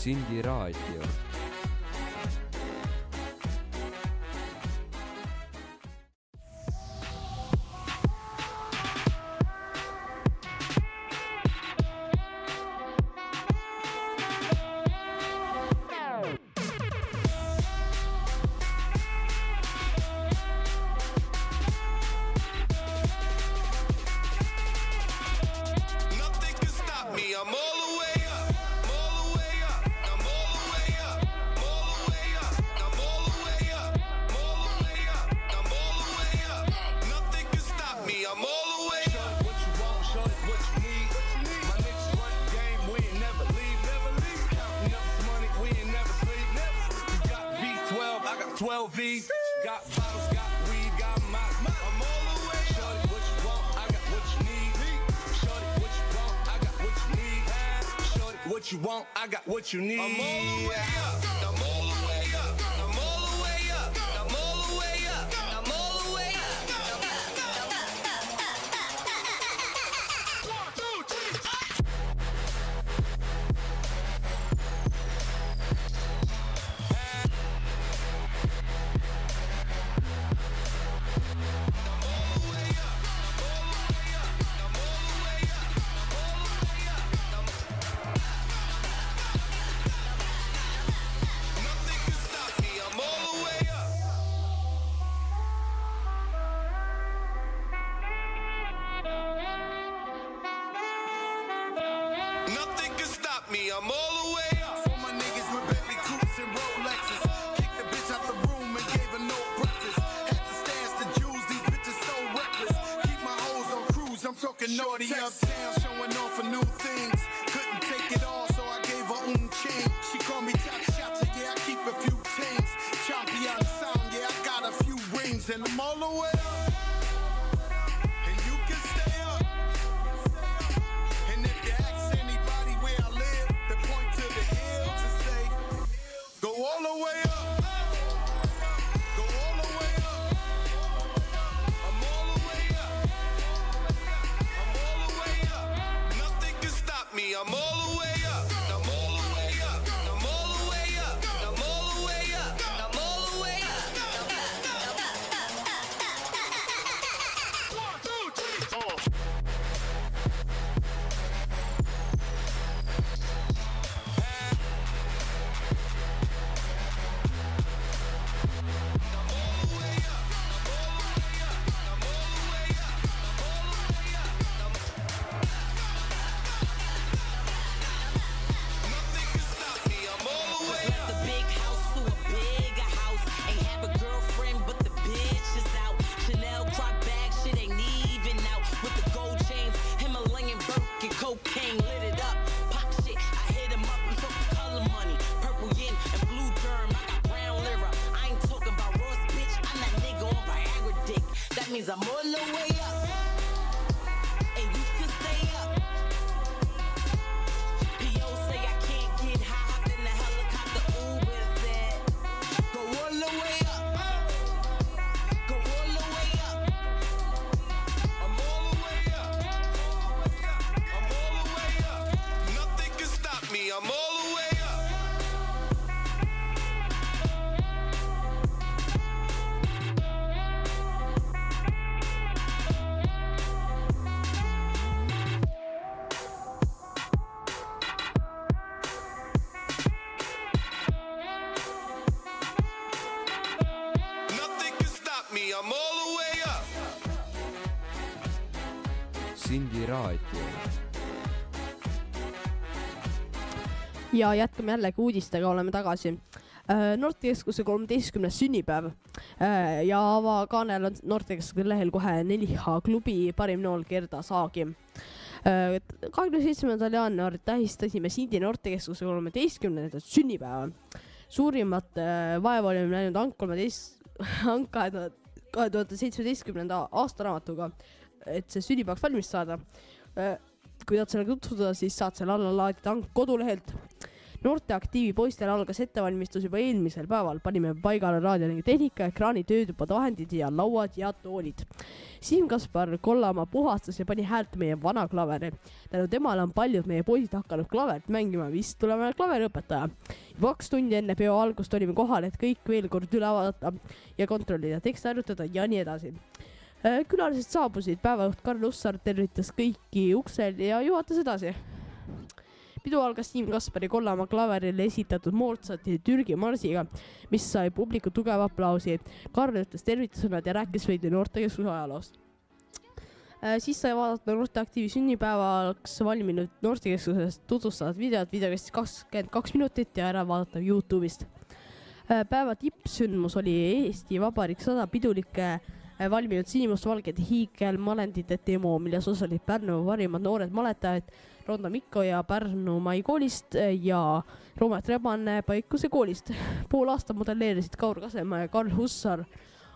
Sindi raadio. you need. Ja jätkame jällegi uudistega, oleme tagasi. noortekeskuse kolmeteistkümnes sünnipäev Äh, ja avakaanel on noortekeskuse lehel kohe 4H klubi parim nool Gerda Saagim. kahekümne seitsmendal jaanuaril tähistasime Sindi noortekeskuse kolmeteistkümnendat sünnipäeva. suurimat äh, vaeva olime näinud Ank kolmeteist, Ank kahe tuhande, kahe tuhande seitsmeteistkümnenda aastaraamatuga, et see sünnipäevaks valmis saada. kui tahad sellega tutvuda, siis saad selle alla laadida Ank kodulehelt noorteaktiivi poistel algas ettevalmistus juba eelmisel päeval, panime paigale raadiolingi tehnika, ekraani, töötubade vahendid ja lauad ja toolid. Siim Kaspar Kollamaa puhastas ja pani häält meie vana klaveri. tänu temale on paljud meie poisid hakanud klaverit mängima, vist tulevane klaveriõpetaja. kaks tundi enne peo algust olime kohal, et kõik veel kord üle vaadata ja kontrollida, tekste harjutada ja nii edasi. külalised saabusid, päevajuht Karl Ussar tervitas kõiki uksel ja juhatas edasi pidu algas Siim Kaspari Kollamaa klaverile esitatud Mozarti Türgi marsiga, mis sai publiku tugeva aplausi. Karl ütles tervitussõnad ja rääkis veidi noortekeskuse ajaloost. siis sai vaadata noorteaktiivi sünnipäevaks valminud noortekeskusest tutvustavat videot, video kestis kakskümmend kaks minutit ja ära vaadatav Youtube'ist. päeva tippsündmus oli Eesti Vabariik sada pidulikke äh, valminud sinimustvalgete hiigelmalendite demo, milles osalesid Pärnu parimad noored maletajad Ronda Mikko ja Pärnu Mai koolist äh, ja Roomet Rebane Paikuse koolist. *laughs* pool aastat modelleerisid Kaur Kasemaa ja Karl Hussar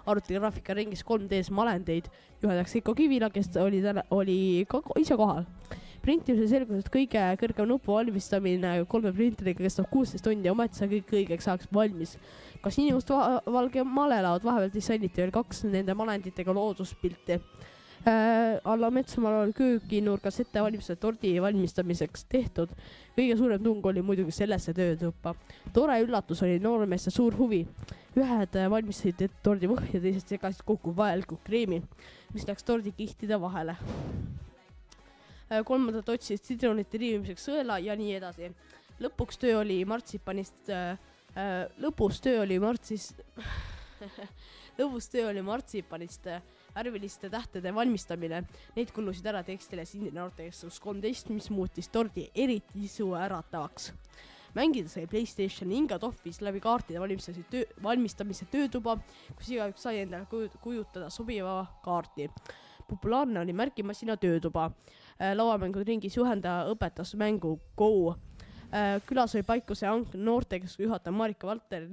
arvutigraafikaringis 3D-s malendeid, juhendaks Heiko Kivila, kes oli oli ka ise kohal. printimisel selgus, et kõige kõrgem nupu valmistamine kolme printeriga kestab kuusteist tundi ja ometi sai kõik õigeks ajaks valmis. ka sinimustvalge malelaud, vahepeal disainiti veel kaks nende malenditega looduspilti äh,. alla Metsamaal oli kööginurgas ettevalmistatud tordi valmistamiseks tehtud. kõige suurem tung oli muidugi sellesse töötuppa. tore üllatus oli noormeeste suur huvi. ühed äh, valmistasid ette tordi põhja, teised segasid kokku vajaliku kreemi, mis läks tordikihtide vahele. kolmandad otsisid sidrunite riivimiseks sõela ja nii edasi. lõpuks töö oli martsipanist äh,, äh, lõpus töö oli martsis *laughs* lõpus töö oli martsipanist äh, värviliste tähtede valmistamine. Neid kulusid ära tekstile Sindi noortekeskus kolmteist, mis muutis tordi eriti isuäratavaks. mängida sai Playstation Inga Tohvis läbi kaartide valmistamise töö, valmistamise töötuba, kus igaüks sai endale kuju- kujutada sobiva kaarti. populaarne oli märgimasina töötuba. lauamängude ringis juhendaja õpetas mängu Go. Äh, külas oli Paikuse Ank noortekeskuse juhataja Marika Valter,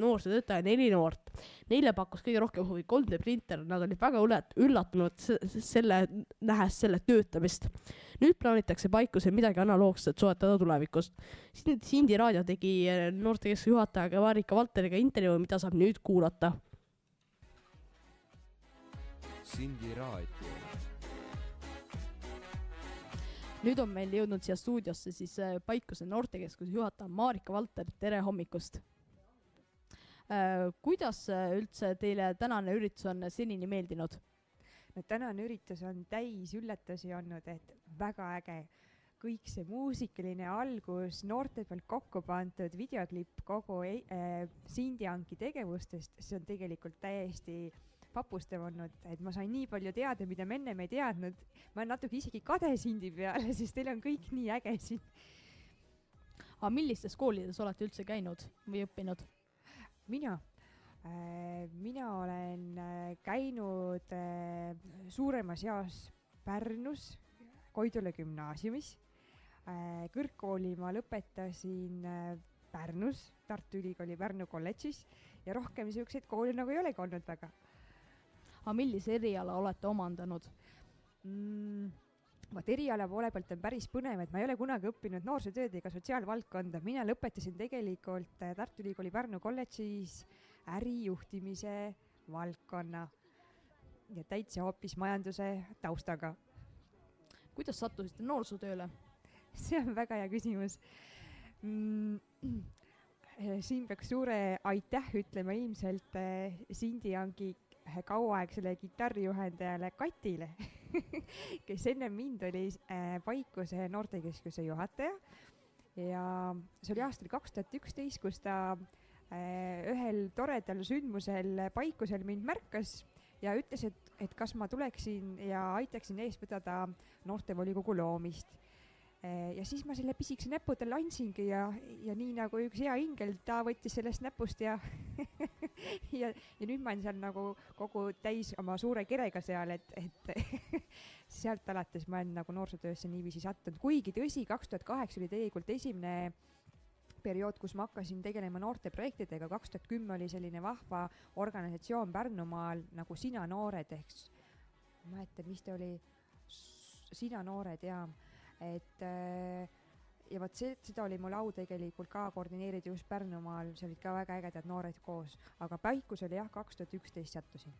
noorsootöötaja neli noort. Neile pakkus kõige rohkem huvi 3D printer, nad olid väga üllatunud se- se- selle, nähes selle töötamist. nüüd plaanitakse Paikusel midagi analoogset soetada tulevikus. Sindi raadio tegi äh, noortekeskuse juhatajaga Marika Valteriga intervjuu, mida saab nüüd kuulata. Sindi raadio nüüd on meil jõudnud siia stuudiosse siis äh, Paikuse noortekeskuse juhataja Marika Valter, tere hommikust! kuidas äh, üldse teile tänane üritus on senini meeldinud? no tänane üritus on täis üllatusi olnud, et väga äge. kõik see muusikaline algus, noorte pealt kokku pandud videoklipp kogu äh, Sindi Anki tegevustest, see on tegelikult täiesti vapustav olnud, et ma sain nii palju teada, mida ma ennem ei teadnud. ma olen natuke isegi kade Sindi peale, *laughs* sest teil on kõik nii äge siin. aga millistes koolides olete üldse käinud või õppinud? mina äh,, mina olen äh, käinud äh, suuremas eas Pärnus, Koidula gümnaasiumis äh,. kõrgkooli ma lõpetasin äh, Pärnus, Tartu Ülikooli Pärnu kolledžis ja rohkem siukseid koole nagu ei olegi olnud väga aga millise eriala olete omandanud mm,? vot eriala poole pealt on päris põnev, et ma ei ole kunagi õppinud noorsootööd ega sotsiaalvaldkonda, mina lõpetasin tegelikult äh, Tartu Ülikooli Pärnu kolledžis ärijuhtimise valdkonna ja täitsa hoopis majanduse taustaga. kuidas sattusite noorsootööle? see on väga hea küsimus mm,. *clears throat* siin peaks suure aitäh ütlema ilmselt äh, Sindi Angi kauaaegsele kitarrijuhendajale Katile *laughs* kes ennem mind oli äh, Paikuse noortekeskuse juhataja. Ja see oli aastal kaks tuhat üksteist, kus ta äh, ühel toredal sündmusel Paikusel mind märkas ja ütles, et, et kas ma tuleksin ja aitaksin eest vedada noortevolikogu loomist ja siis ma selle pisikese näpu talle andsingi ja, ja nii nagu üks hea ingel, ta võttis sellest näpust ja *laughs* ja, ja nüüd ma olen seal nagu kogu täis oma suure kerega seal, et, et *laughs* sealt alates ma olen nagu noorsootöösse niiviisi sattunud, kuigi tõsi, kaks tuhat kaheksa oli tegelikult esimene periood, kus ma hakkasin tegelema noorteprojektidega, kaks tuhat kümme oli selline vahva organisatsioon Pärnumaal nagu Sina noored ehk ma ei mäleta, mis ta oli, Sina noored jaa et äh, ja vot see, seda oli mul au tegelikult ka koordineerida just Pärnumaal, seal olid ka väga ägedad noored koos, aga Paikus oli jah, kaks tuhat üksteist sattusin.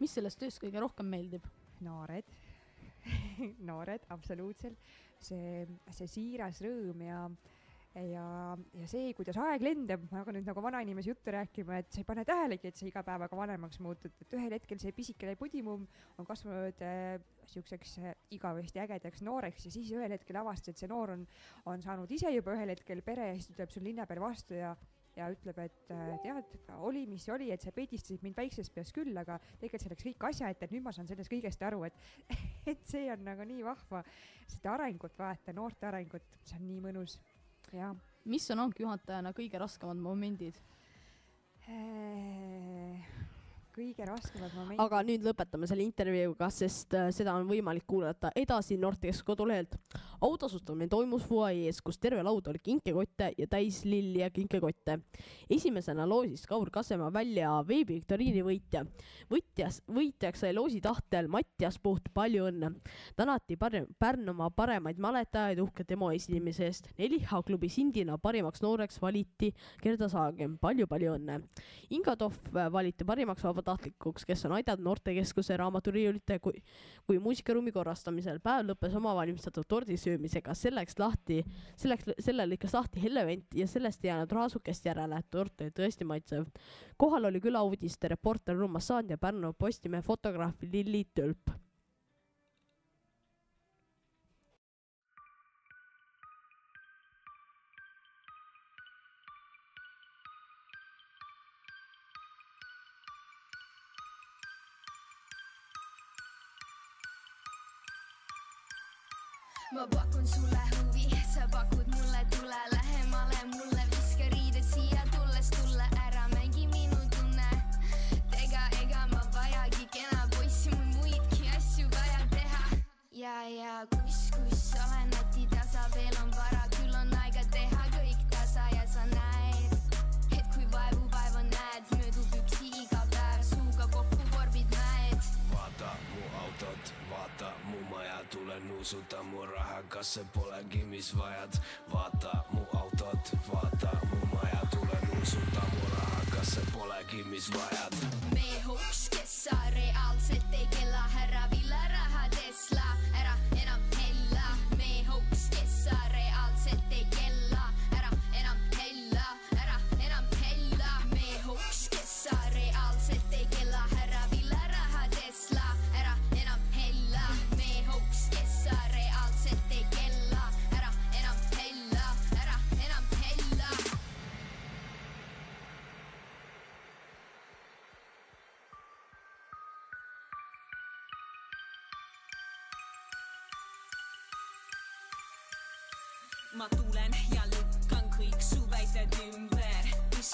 mis sellest tööst kõige rohkem meeldib? noored *laughs* noored, absoluutselt, see, see siiras rõõm ja ja, ja see, kuidas aeg lendab, ma hakkan nüüd nagu vanainimese juttu rääkima, et sa ei pane tähelegi, et sa iga päevaga vanemaks muutud, et ühel hetkel see pisikene pudimumm on kasvanud äh, siukseks äh, igavesti ägedaks nooreks ja siis ühel hetkel avastad, et see noor on, on saanud ise juba ühel hetkel pere ja siis tuleb sul linna peal vastu ja ja ütleb, et äh, tead, oli, mis oli, et sa peidistasid mind väikses peas küll, aga tegelikult see läks kõik asja ette, et nüüd ma saan sellest kõigest aru, et *laughs* et see on nagu nii vahva, seda arengut vaadata, noorte arengut, see on nii mõnus. Mis on hankjuhatajana kõige raskemad momendid? Kõige raskemad momendid. aga nüüd lõpetame selle intervjuuga, sest äh, seda on võimalik kuulata edasi Noortekeskuse kodulehelt. autasustamine toimus fuajees, kus terve laud oli kinkekotte ja täis lilli ja kinkekotte. esimesena loosis Kaur Kasemaa välja veebiviktoriini võitja. võitjas, võitjaks sai loosi tahtel Mattias Puht, palju õnne. tänati Pärnumaa paremaid maletajaid uhke demo esinemise eest. Nelja klubi Sindina parimaks nooreks valiti Gerda Saagem, palju-palju õnne. Inga Tohv valiti parimaks vabatahtlikuks, kes on aidanud noortekeskuse raamaturiiulite kui, kui muusikaruumi korrastamisel. päev lõppes oma valmistatud tordi söömisega, selleks lahti, selleks, selle lõikas lahti Hellevent ja sellest ei jäänud raasukest järele. tort oli tõesti maitsev. kohal oli külauudiste reporter Ruumas Saan ja Pärnu Postimehe fotograaf Lilli Tölp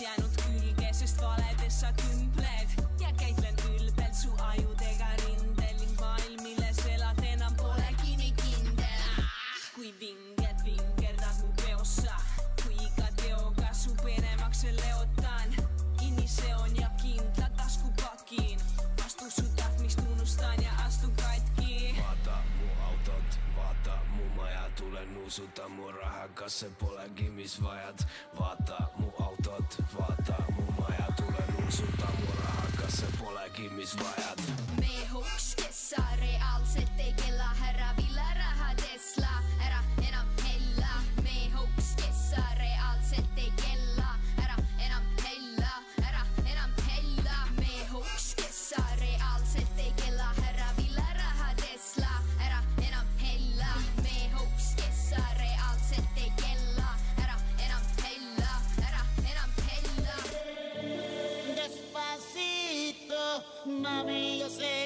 mis jäänud külge, sest valedes sa kümpled ja käitlen ülbelt su ajudega rindel ning maailm, milles elad, enam polegi nii kindel. kui vinged vingerdad mu peossa, kui iga teoga su peremakse leotan, kinni seon ja kindlalt tasku pakin, vastu su tahtmist unustan ja astun katki. vaata mu autot, vaata mu maja, tule nuusuta mu raha, kas see polegi, mis vajad, vaata mu autot, vaata mu maja, tule nuusuta mu raha, kas see polegi, mis vajad. mehuks, kes sa reaalselt ei kella, härra Villa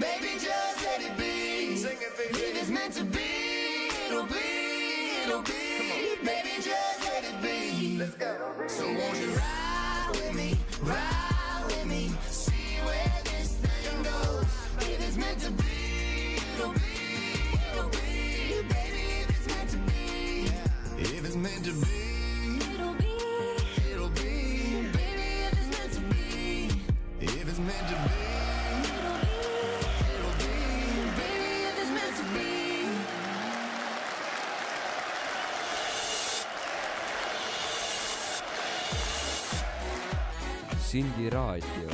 baby, just let it be. Sing it, baby. If it's meant to be, it'll be, it'll be, baby, just let it be. Let's go. So won't you Sindi raadio.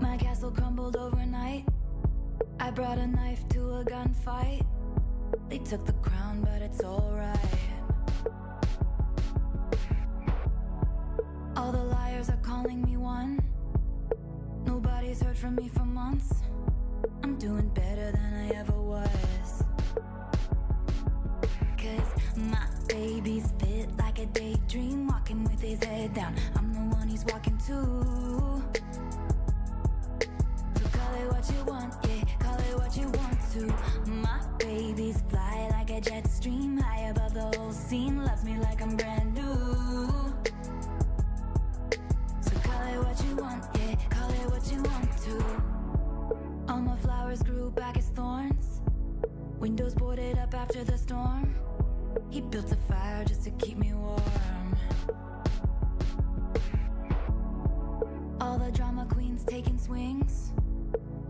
My castle crumbled overnight. I brought a knife to a gunfight. They took the crown, but it's alright. All the liars are calling me one. Nobody's heard from me for months. I'm doing better than I ever was. Cause my baby's fit like a daydream, walking with his head down. I'm the one he's walking to. So call it what you want, yeah, call it what you want to. My baby's fly like a jet stream, high above the whole scene, loves me like I'm brand new. It what you want, yeah, call it what you want to. All my flowers grew back as thorns, windows boarded up after the storm. He built a fire just to keep me warm. All the drama queens taking swings.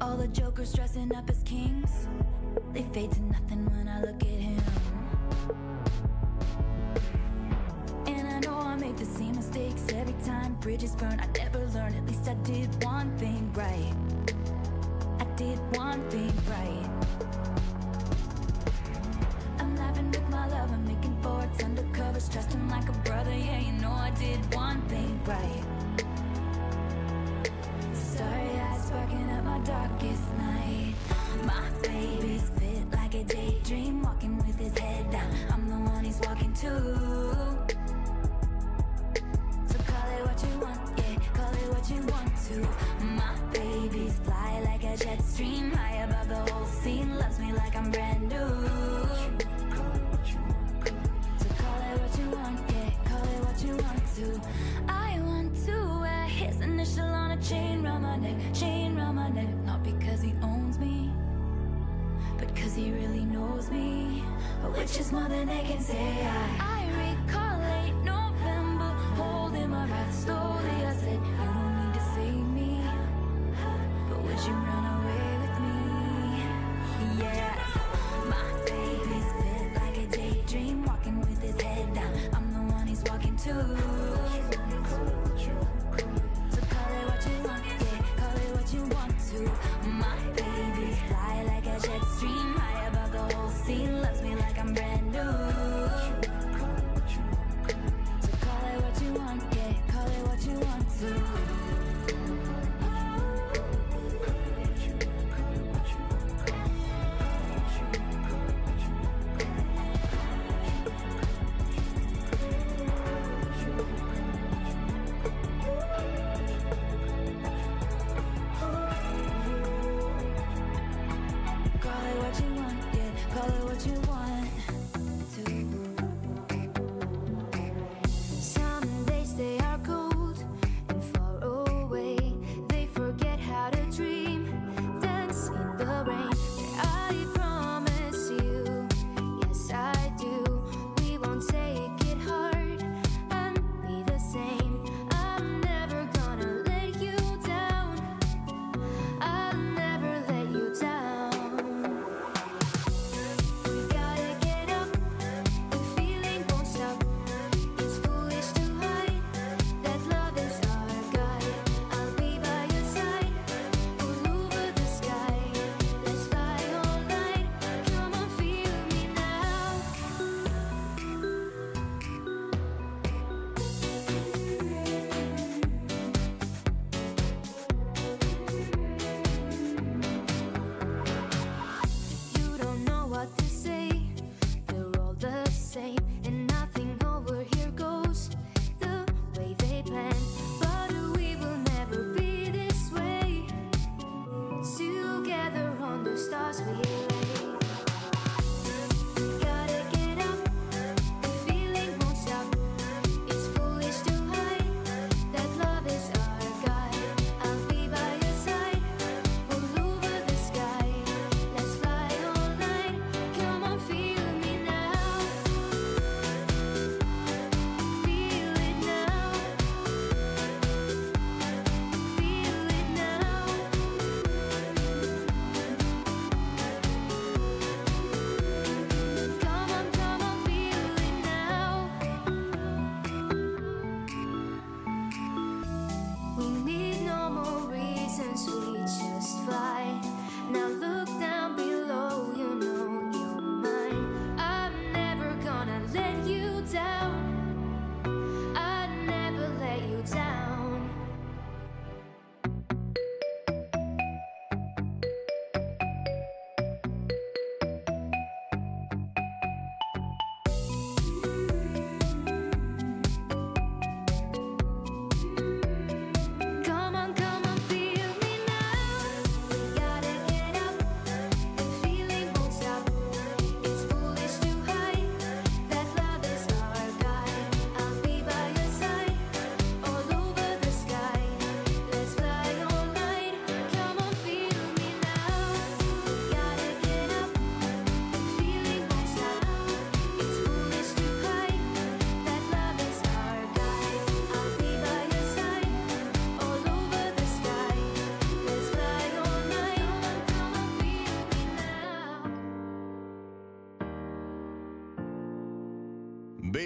All the jokers dressing up as kings. They fade to nothing when I look at him. I know I make the same mistakes every time bridges burn. I never learn, at least I did one thing right. I did one thing right. I'm laughing with my love, I'm making forwards undercovers, trust him like a brother. Yeah, you know I did one thing right. Starry eyes sparking up my darkest night. My baby's fit like a daydream, walking with his head down. I'm the one he's walking to. It what you want, yeah, call it what you want to. My fly like a jet stream, high above the whole scene, loves me like I'm brand new. So call it what you want, yeah, call it what you want to. I want to wear his initial on a chain round my neck, chain round my neck, not because he owns me, but cause he really knows me, But which is more than they can say. I, I recall late November, holding my breath slowly. I said, You don't need to save me, but would you run away with me? Yes,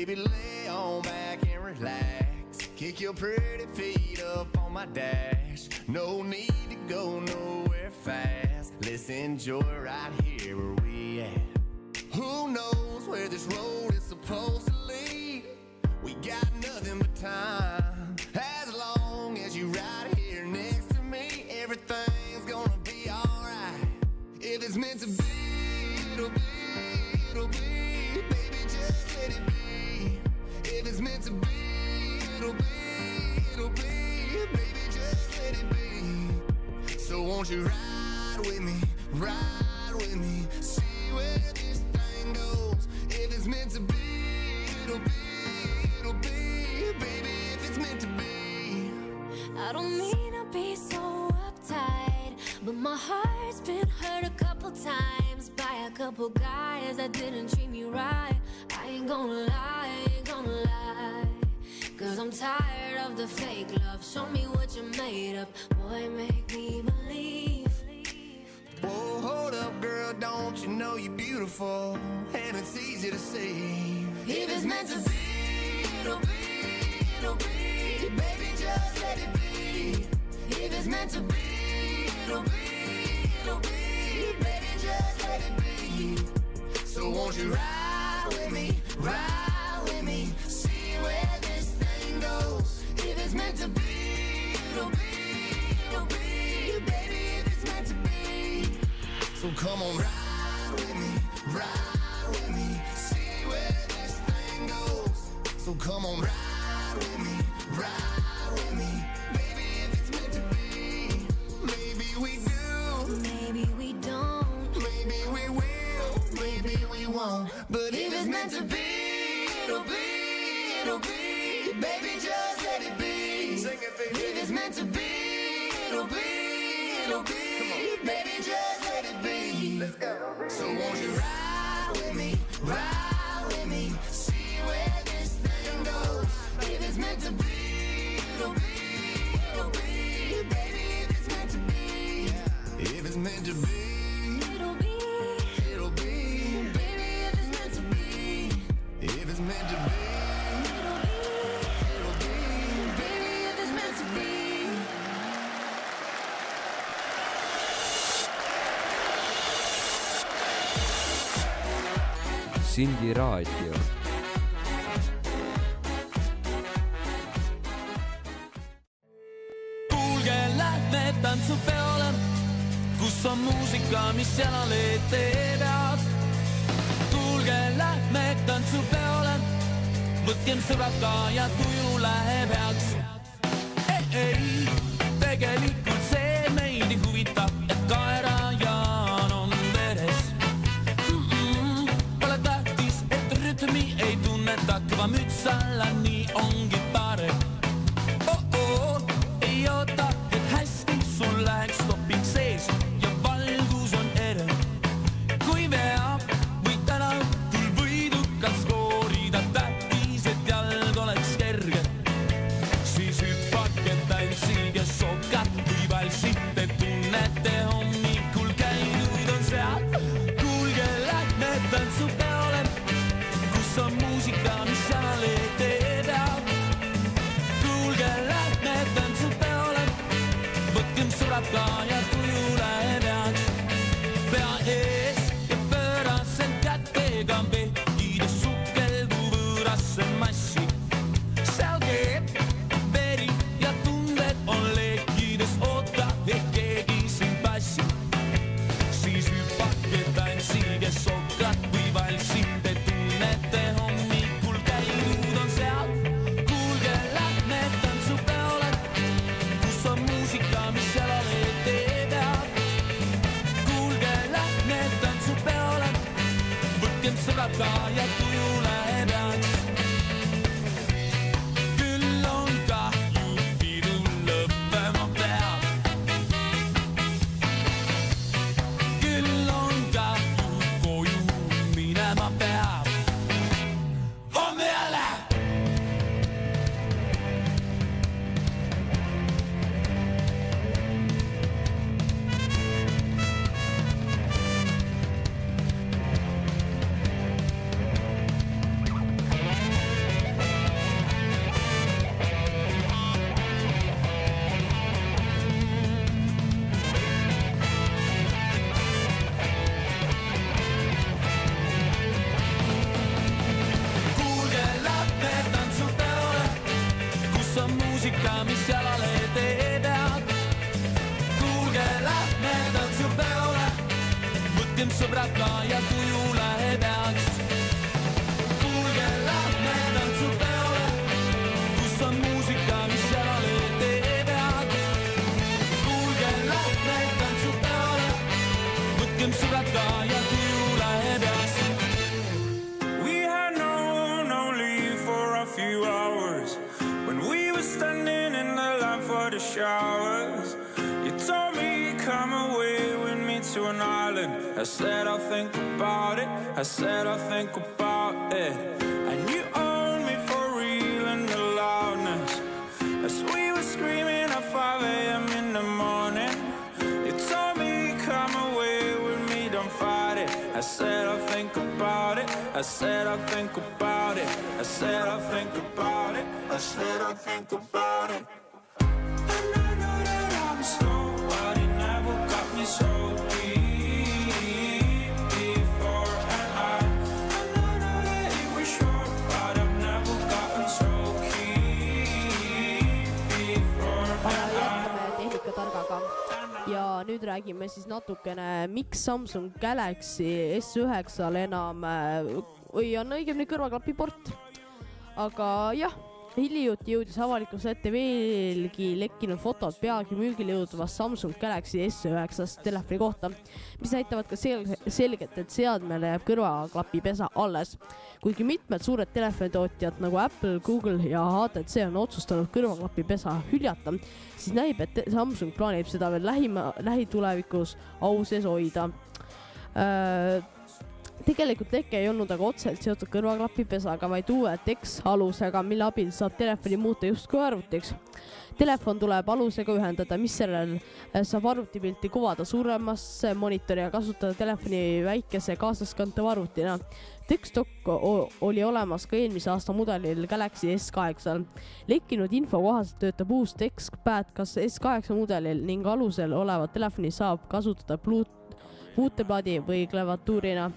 Baby, lay on back and relax. Kick your pretty feet up on my dash. No need to go nowhere fast. Let's enjoy right here. on. But if it's meant to be, it'll be, it'll be. Sindi raadio. kuulge, lähme tantsupeole, kus on muusika, mis jalale teevad. kuulge, lähme tantsupeole, võtkem sõbrad ka ja tuju läheb heaks. ei, ei siis natukene, miks Samsung Galaxy S9-l enam äh, või on õigemini kõrvaklapiport. aga jah hiljuti jõudis avalikkuse ette veelgi lekkinud fotod peagi müügile jõudvast Samsung Galaxy S9 telefoni kohta, mis näitavad ka selge, selgelt, et seadmele jääb kõrvaklapipesa alles. kuigi mitmed suured telefonitootjad nagu Apple, Google ja HTC on otsustanud kõrvaklapipesa hüljata, siis näib, et Samsung plaanib seda veel lähima, lähitulevikus au sees hoida äh, tegelikult leke ei olnud aga otseselt seotud kõrvaklapipesaga, vaid uue TEX alusega, mille abil saab telefoni muuta justkui arvutiks. Telefon tuleb alusega ühendada, misjärel äh, saab arvutipilti kuvada suuremasse monitori ja kasutada telefoni väikese kaasaskantava arvutina. tekstdokk oli olemas ka eelmise aasta mudelil Galaxy S8-l. lekkinud info kohaselt töötab uus tekstpad kas S8 mudelil ning alusel olevat telefoni saab kasutada Bluetooth puuteplaadi või klaviatuurina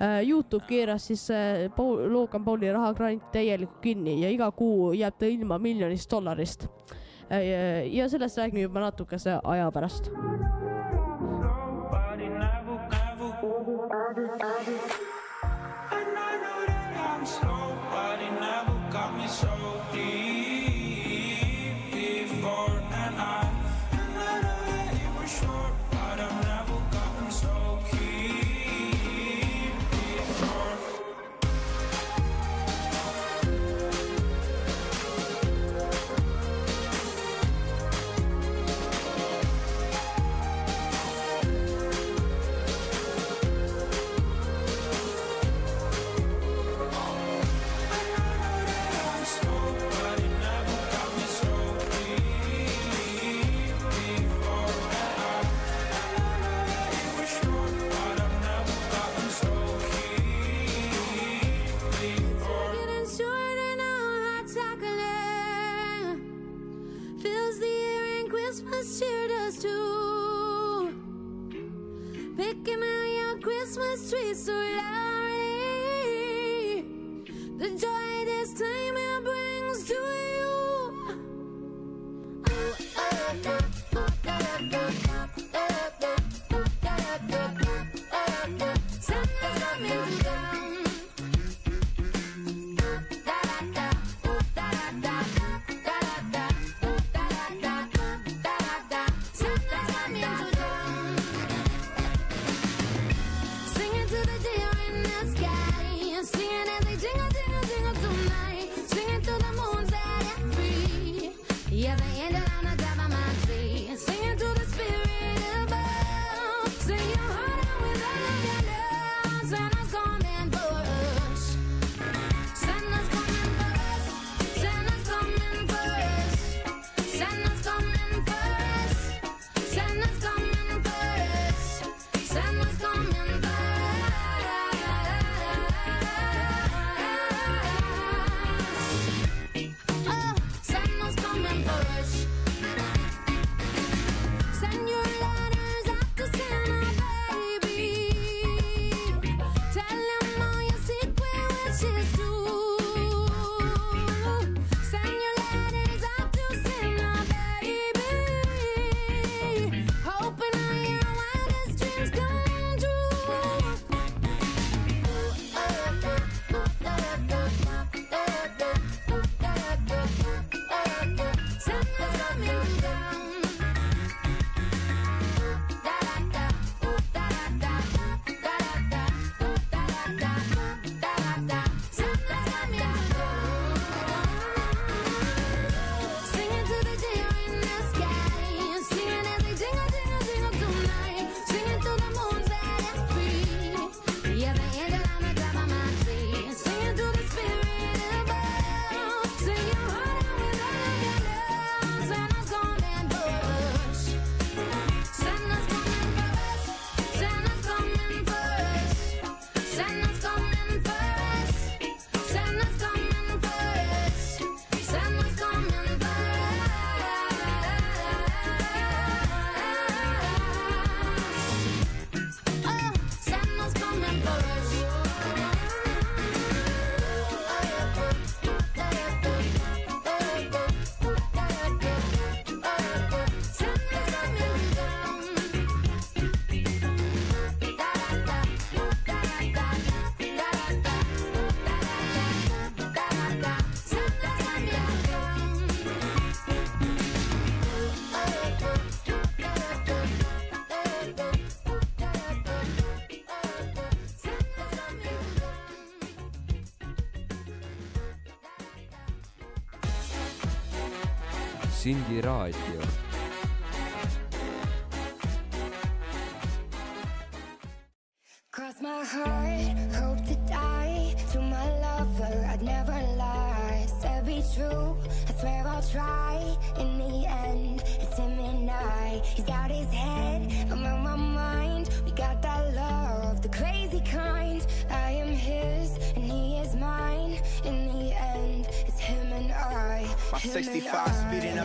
Äh, Youtube keeras siis äh, Paul, Logan Pauli rahakraanid täielikult kinni ja iga kuu jääb ta ilma miljonist dollarist. Äh, ja sellest räägime juba natukese aja pärast Vindirod.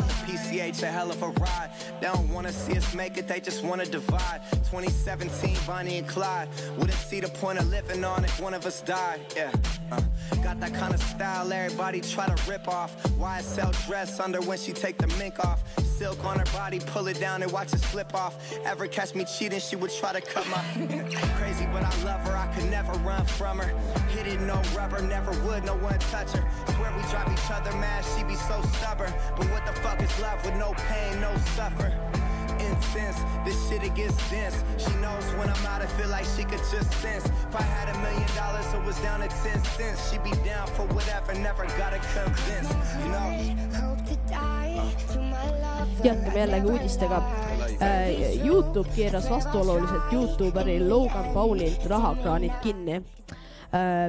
The PCH a hell of a ride. They don't wanna see us make it, they just wanna divide. 2017, Bonnie and Clyde. Wouldn't see the point of living on if one of us died. Yeah. Uh, got that kind of style everybody try to rip off. YSL dress under when she take the mink off. Silk on her body, pull it down and watch it slip off. Ever catch me cheating, she would try to cut my. *laughs* Crazy, but I love her, I could never run from her. Hit it, no rubber, never would, no one touch her. Swear we drive each other mad, she be so stubborn. But what the fuck is love with no pain, no suffer? Incense, this shit it gets dense. She knows when I'm out, I feel like she could just sense. If I had a million dollars, it was down to 10 cents. She be down for whatever, never gotta convince. You know? jätkame jällegi uudistega. Youtube keeras vastuoluliselt Youtuberi Logan Paulilt rahakraanid kinni,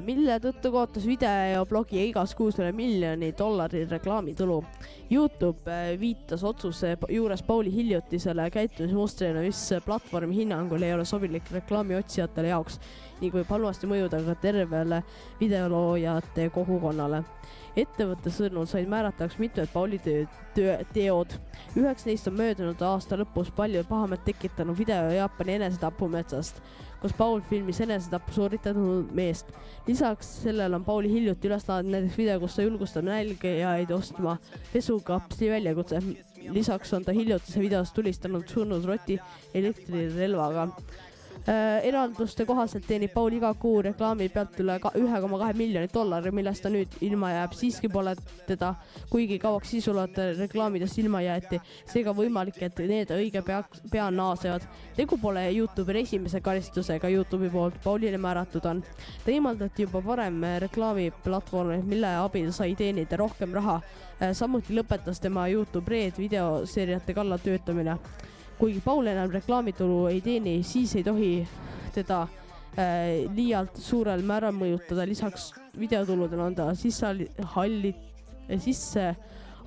mille tõttu kaotas videoblogija igas kuus üle miljoni dollari reklaamitulu. Youtube äh, viitas otsuse juures Pauli hiljutisele käitumismustrile, mis platvormi hinnangul ei ole sobilik reklaamiotsijatele jaoks ning võib halvasti mõjuda ka tervele videoloojate kogukonnale ettevõtte sõnul said määratavaks mitmed Pauli töö, töö, teod. üheks neist on möödunud aasta lõpus palju pahameelt tekitanud video Jaapani enesetapumetsast, kus Paul filmis enesetappu sooritanud meest. lisaks sellele on Pauli hiljuti üles laadinud näiteks video, kus ta julgustab nälgijaid ostma pesukapsli väljakutse. lisaks on ta hiljutise videos tulistanud surnud roti elektrirelvaga eralduste kohaselt teenib Paul iga kuu reklaami pealt üle ühe koma kahe miljonit dollari, millest ta nüüd ilma jääb. siiski pole teda kuigi kauaks sisulevate reklaamidest ilma jäeti, seega võimalik, et need õige pea, pea naasevad. tegu pole Youtube'i esimese karistusega Youtube'i poolt Paulile määratud on. ta eemaldati juba varem äh, reklaamiplatvormilt, mille abil sai teenida rohkem raha. samuti lõpetas tema Youtube Red videoseeriate kallal töötamine kuigi Paul enam reklaamitulu ei teeni, siis ei tohi teda äh, liialt suurel määral mõjutada, lisaks videotuludele on ta sisse halli, sisse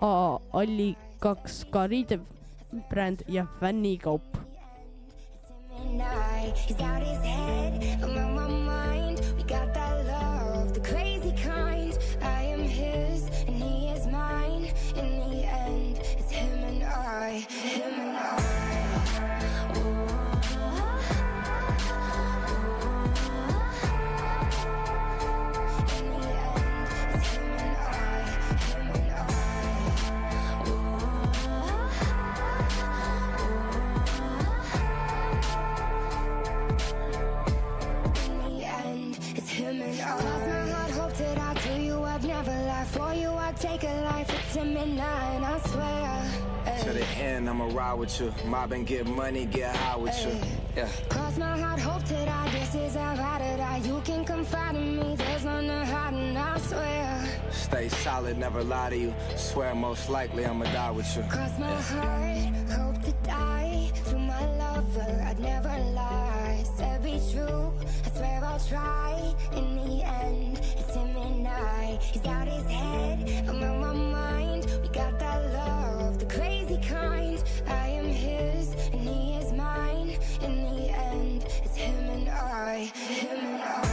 allikaks ka riidebränd ja fännikaup. He's out his head, I'm on my mind. We got that love, the crazy kind. I am his, and he is mine. In the end, it's him and I, him and For you, I'd take a life. It's him and I, and To the end, I'ma ride with you. Mob and get money, get high with you. Yeah. Cross my heart, hope to die. This is how I die. You can confide in me. There's none to hide, and I swear. Stay solid, never lie to you. Swear most likely I'ma die with you. Cross my heart, hope to die. To my lover, I'd never lie. Said be true, I swear I'll try. In the end, it's him and I. He's out his head, I'm on my mind. We got that love, the crazy I am his, and he is mine. In the end, it's him and I. Him and I.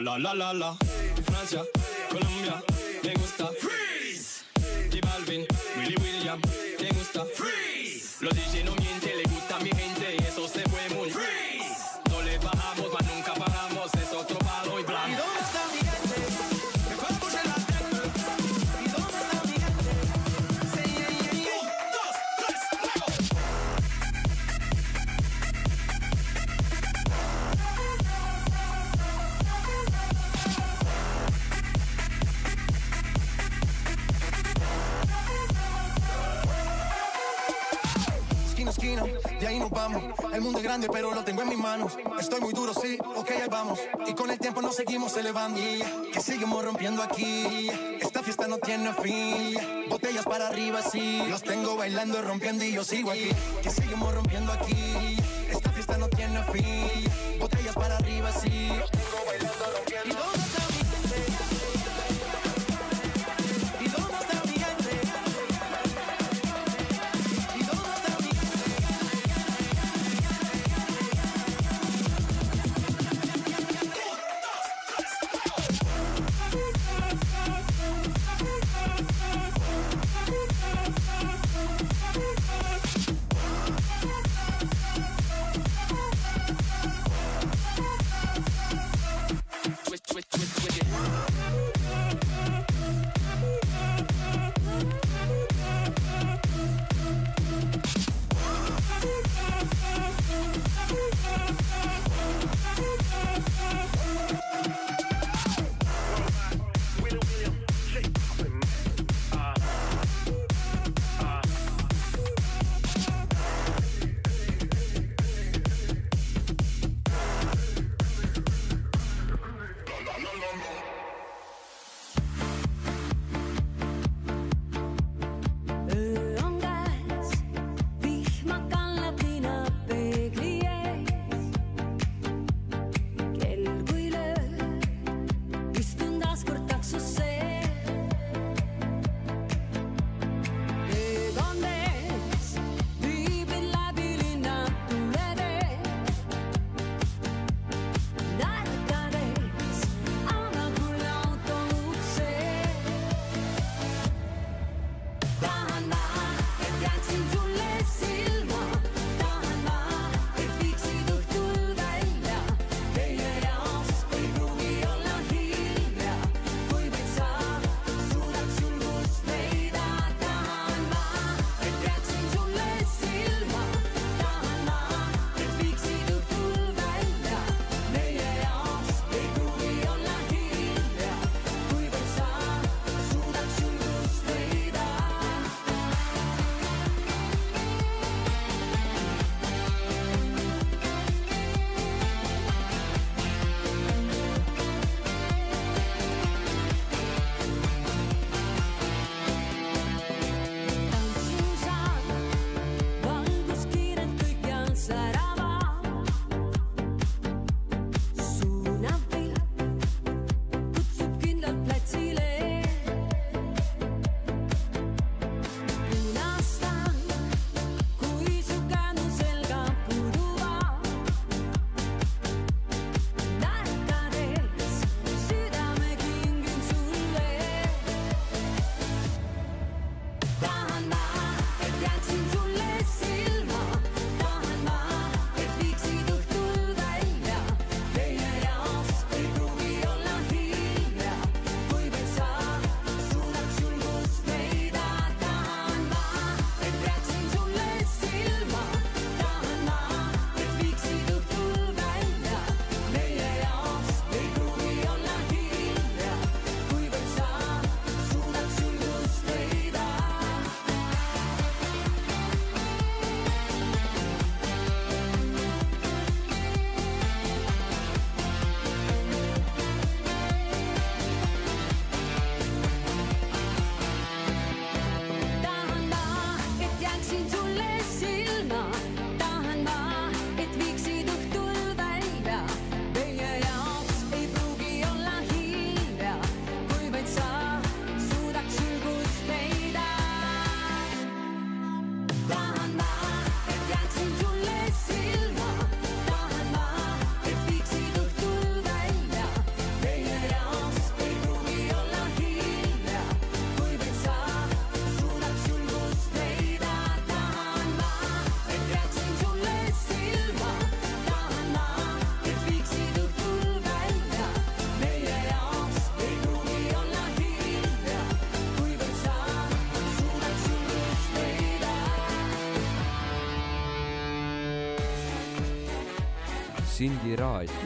La la la la la. Francia, Colombia, me gusta. Freeze. J Balvin, Willy William, me gusta. Freeze. Los DJ no grande, pero lo tengo en mis manos. Estoy muy duro, sí, ok, ahí vamos. Y con el tiempo nos seguimos elevando. Que seguimos rompiendo aquí. Esta fiesta no tiene fin. Botellas para arriba, sí. Los tengo bailando, rompiendo y yo sigo aquí. Que seguimos rompiendo aquí. Esta fiesta no tiene fin. Botellas para arriba, sí. Sindi raadio.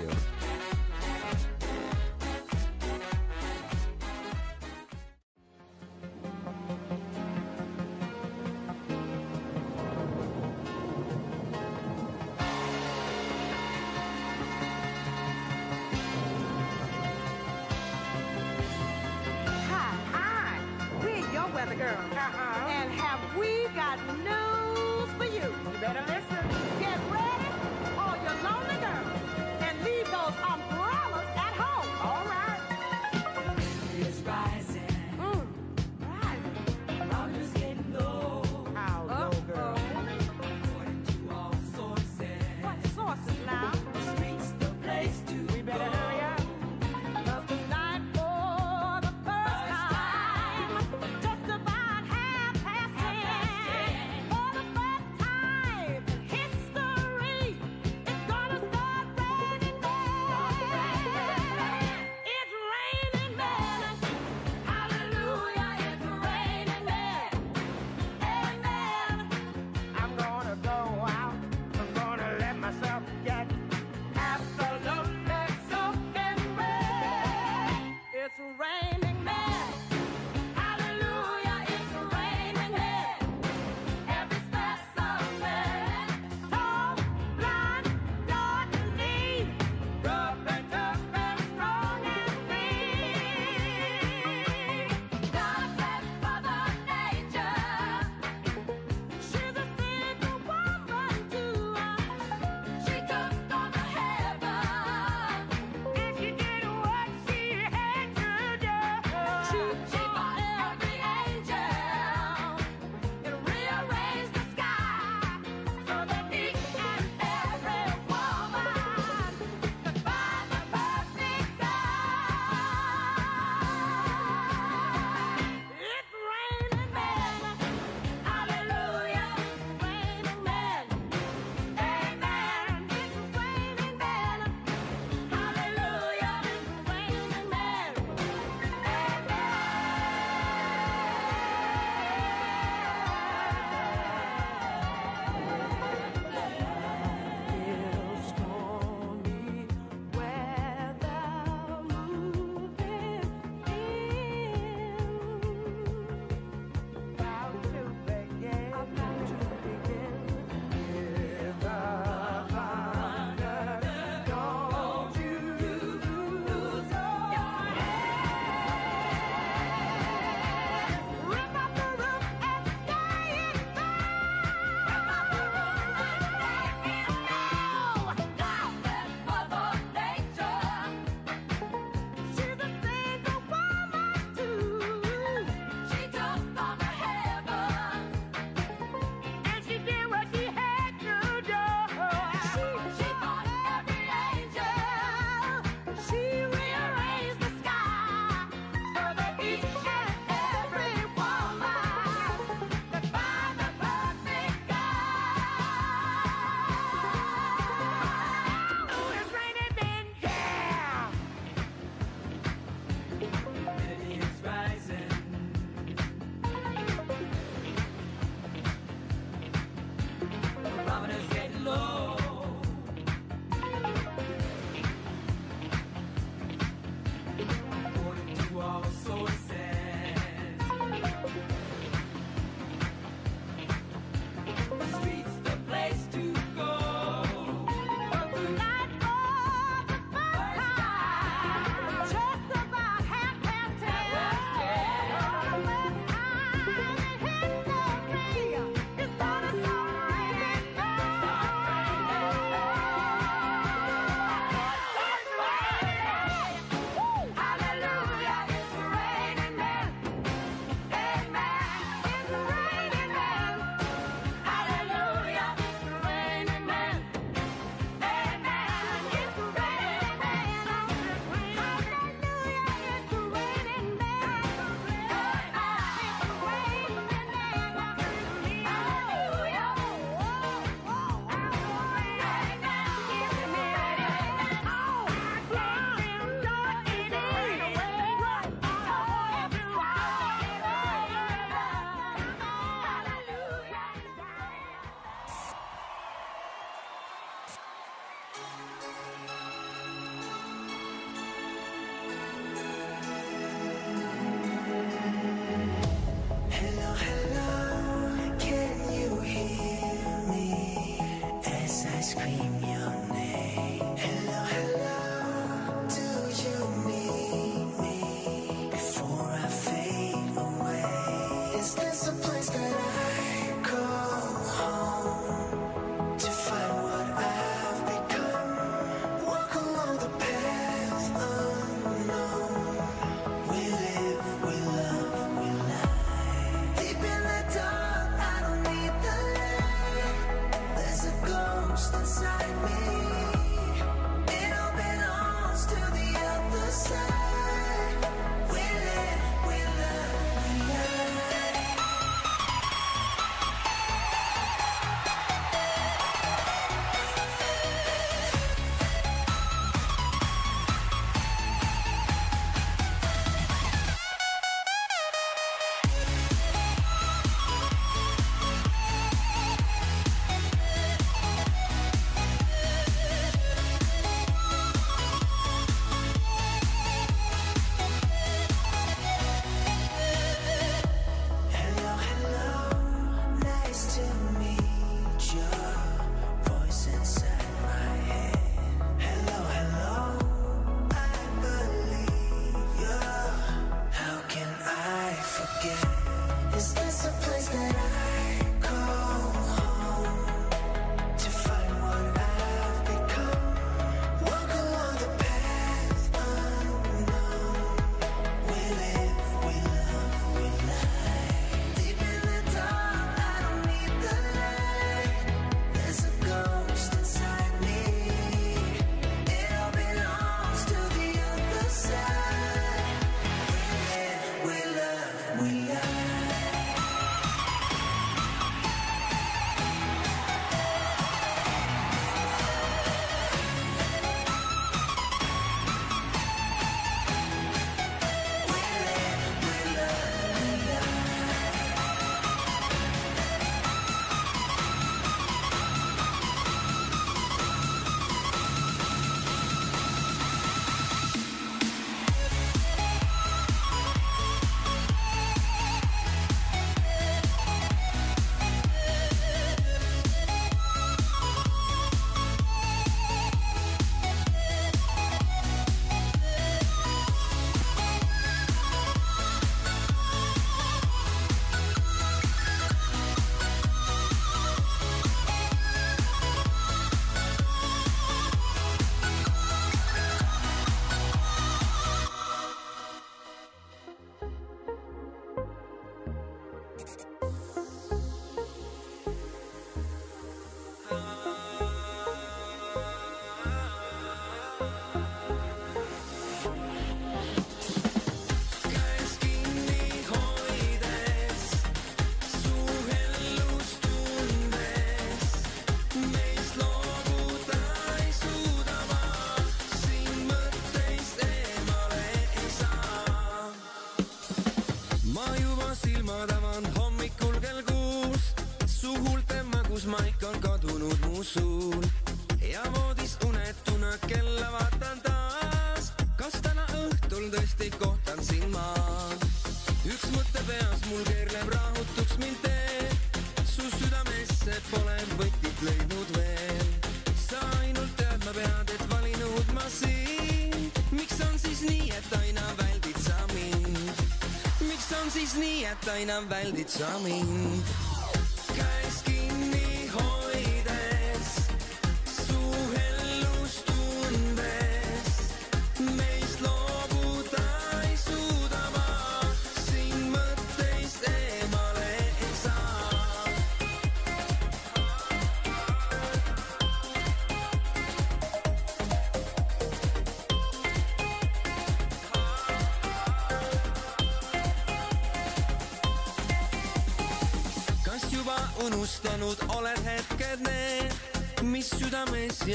It's it's me.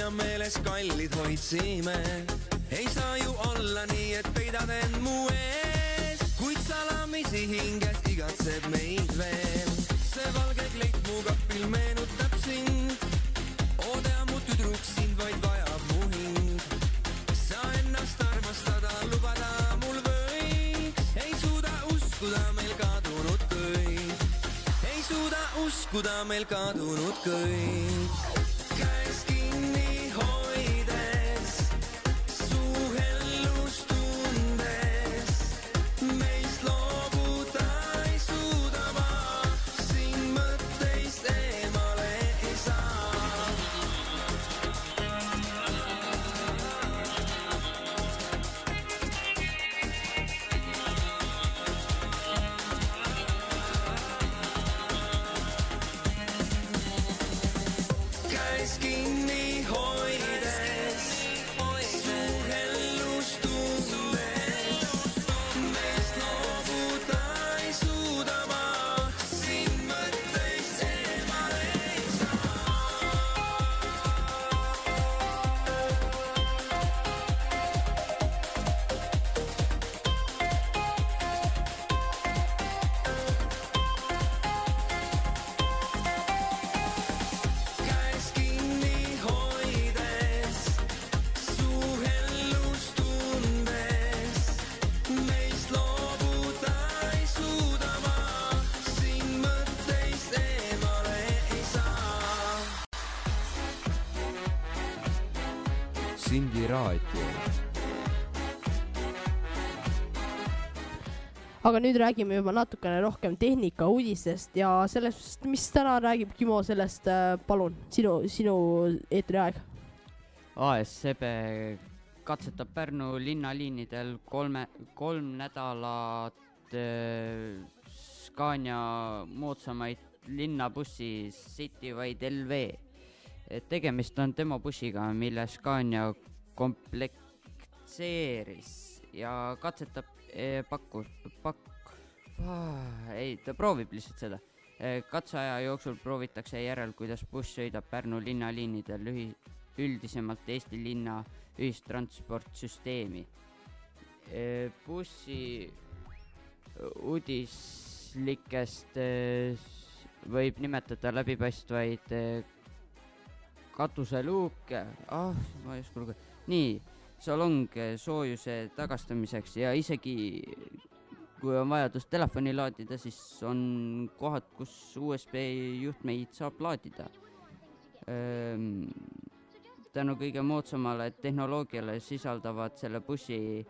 Ja meeles kallid hoidsime? ei saa ju olla nii, et peidad end mu ees, kuid salamisi hinges igatseb meid veel. see valge kleit mu kapil meenutab sind, oo tea mu tüdruk, sind vaid vajab mu hing. sa ennast armastada lubada mul võiks, ei suuda uskuda meil kadunud kõik, ei suuda uskuda meil kadunud kõik. Aga nüüd räägime juba natukene rohkem tehnikauudistest ja sellest, mis täna räägib Kimo sellest, palun, sinu, sinu eetriaeg. ASCB katsetab Pärnu linnaliinidel kolme, kolm nädalat äh, Scania moodsamaid linnabussi Citywide LV. tegemist on demobussiga, mille Scania komplekteeris ja katsetab eh, pakku, pakk, ei, ta proovib lihtsalt seda. katseaja jooksul proovitakse järel, kuidas buss sõidab Pärnu linnaliinidel ühi-, üldisemalt Eesti linna ühistransportsüsteemi. bussi uudislikest eh, võib nimetada läbipaistvaid eh, katuseluuke, ah, ma ei oska lugeda, nii, salong soojuse tagastamiseks ja isegi kui on vajadus telefoni laadida, siis on kohad, kus USB juhtmeid saab laadida. tänu kõige moodsamale tehnoloogiale sisaldavad selle bussi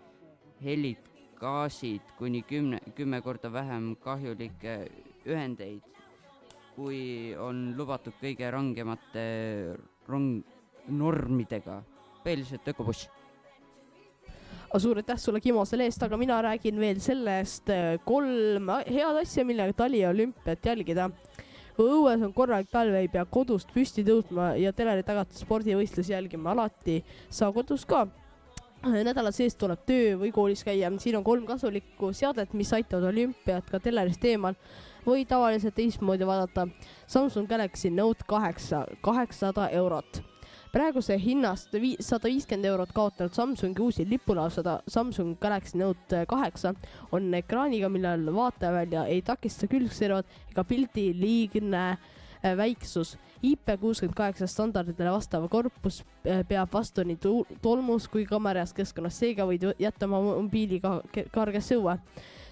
helid gaasid kuni kümne, kümme korda vähem kahjulikke ühendeid, kui on lubatud kõige rangemate rong-, normidega. põhiliselt ökobuss. Suur aitäh sulle, Kimo, selle eest, aga mina räägin veel sellest äh, kolm head asja, millega taliolümpiat jälgida. kui õues on korralik talv, ei pea kodust püsti tõusma ja teleri tagant spordivõistlusi jälgima alati, saa kodus ka. nädala sees tuleb töö või koolis käia, siin on kolm kasulikku seadet, mis aitavad olümpiat ka telerist eemal või tavaliselt teistmoodi vaadata. Samsung Galaxy Note kaheksa, kaheksasada eurot praeguse hinnast sada viiskümmend eurot kaotanud Samsungi uusi lipulausada Samsung Galaxy Note kaheksa on ekraaniga, millel vaatajavälja ei takista külgservad ega pildi liigne äh, väiksus. IP kuuskümmend kaheksa standarditele vastav korpus äh, peab vastu nii tolmus kui ka märjas keskkonnas, seega võid jätta oma mobiiliga ke- kargesse õue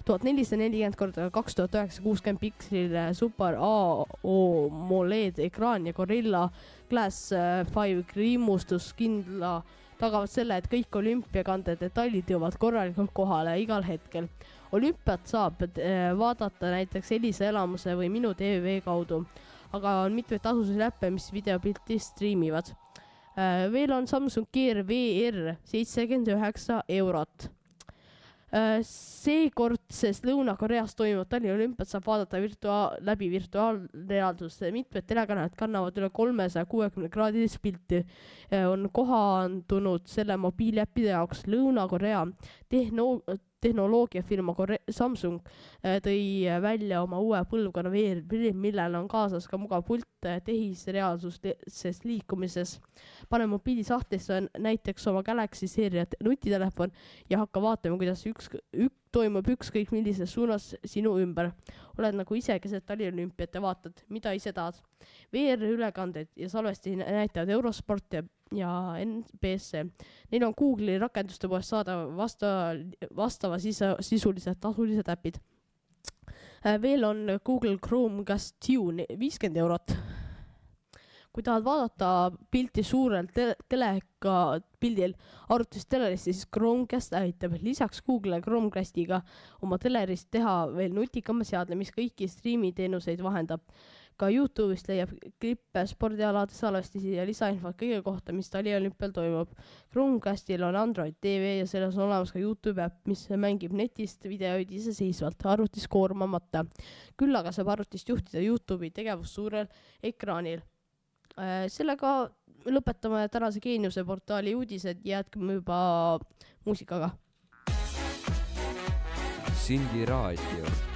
tuhat nelisada nelikümmend korda kaks tuhat üheksa kuuskümmend piksliline super AOMOLED ekraan ja Gorilla Glass äh, Five kriimustuskindla tagavad selle, et kõik olümpiakande detailid jõuavad korralikult kohale igal hetkel. olümpiat saab äh, vaadata näiteks heliselamuse või Minu tv kaudu, aga on mitmeid tasusid äppe, mis videopilti striimivad. veel on Samsung Gear VR seitsekümmend üheksa eurot Äh, seekordses Lõuna-Koreas toimuvat Tallinna olümpiat saab vaadata virtua-, läbi virtuaalreaalsust. mitmed telekanalid kannavad üle kolmesaja kuuekümne kraadilist pilti. on kohandunud selle mobiiliäppide jaoks Lõuna-Korea tehno-, tehnoloogiafirma Kore-, Samsung äh, tõi välja oma uue põlvkonna VR-pilli, millel on kaasas ka mugav pult äh, tehisreaalsuses liikumises. pane mobiili sahtlisse näiteks oma Galaxy seeria nutitelefon ja hakka vaatama, kuidas üks, ük-, toimub ükskõik millises suunas sinu ümber. oled nagu ise keset Tallinna olümpiat ja vaatad, mida ise tahad. VR-ülekanded ja salvesti näitavad Eurosport ja, ja NBC. Neil on Google'i rakenduste poest saada vasta, vastava sisa, sisulised tasulised äpid. veel on Google Chromecast Tune viiskümmend eurot kui tahad vaadata pilti suurelt te- teleka pildil arvutist telerist, siis Chromecast aitab lisaks Google Chromecastiga oma telerist teha veel nutikama seadme, mis kõiki striimiteenuseid vahendab. Ka Youtube'ist leiab klippe spordialade salvestisi ja lisainfot kõige kohta, mis taliolümpial toimub. Chromecastil on Android tv ja selles on olemas ka Youtube äpp, mis mängib netist videoid iseseisvalt arvutis koormamata. küll aga saab arvutist juhtida Youtube'i tegevust suurel ekraanil Äh, sellega lõpetame tänase Geeniuse portaali uudised jätkame juba muusikaga. Sindi raadio.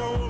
show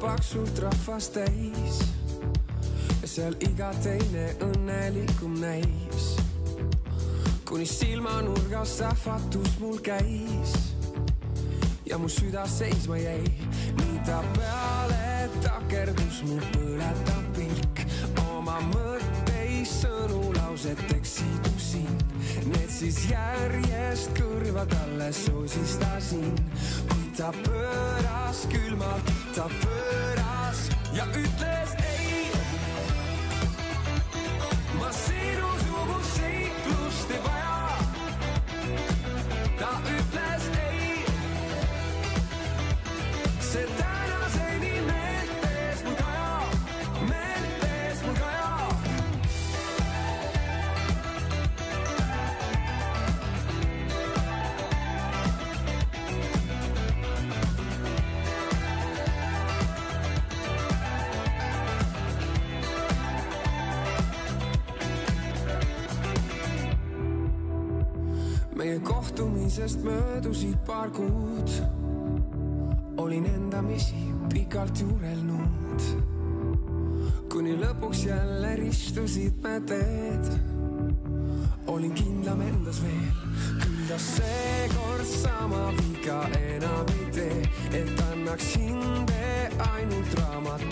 Paksult rahvast täis. Ja seal iga teine õnnelikum näis. kuni silmanurgas sähvatus mul käis. Ja mu süda seisma jäi, nii ta peale takerdus mu põletav pilk. Oma mõtteid sõnu lauseteks sidusin, need siis järjest kõrva talle sosistasin ta pööras külmalt, ta pööras ja ütles kohtumisest möödusid paar kuud. olin endamisi pikalt juurelnud, kuni lõpuks jälle ristusid me teed. olin kindlam endas veel, küll ta seekord sama viga enam ei tee, et annaks hinde ainult raamatukanele.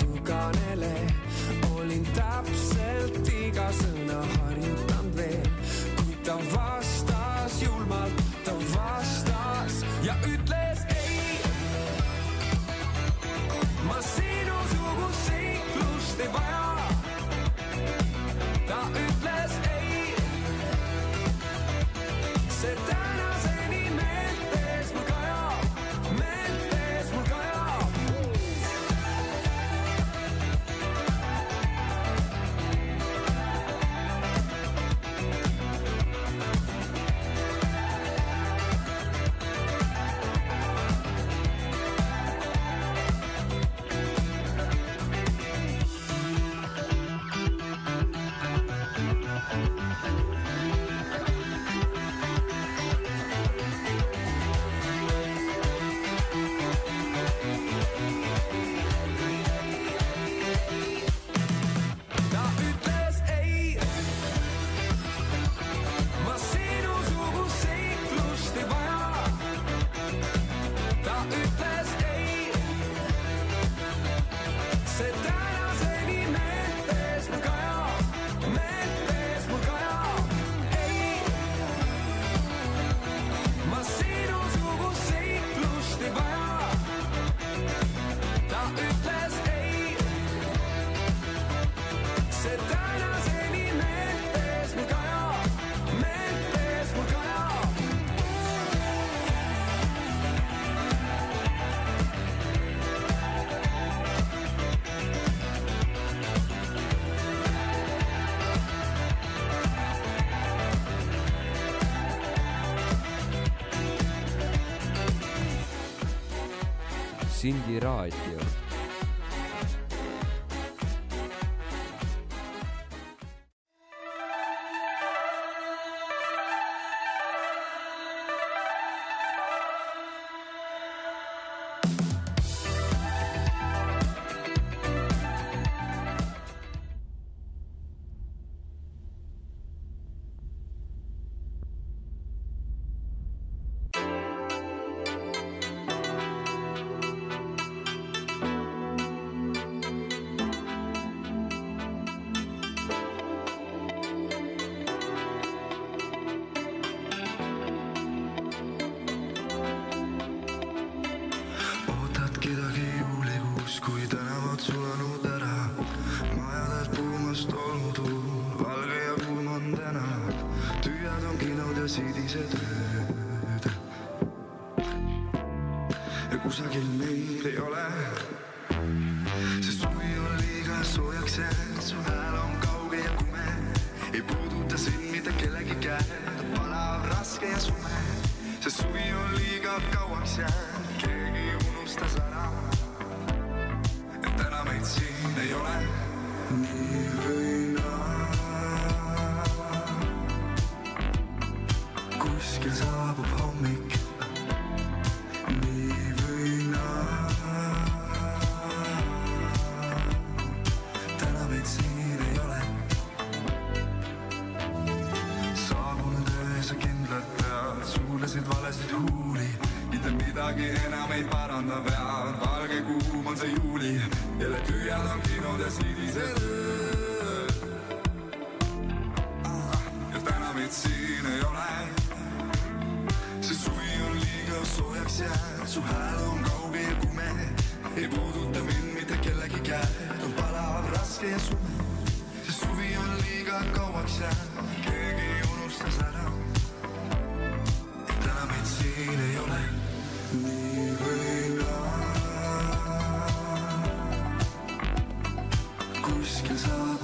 'Cause I love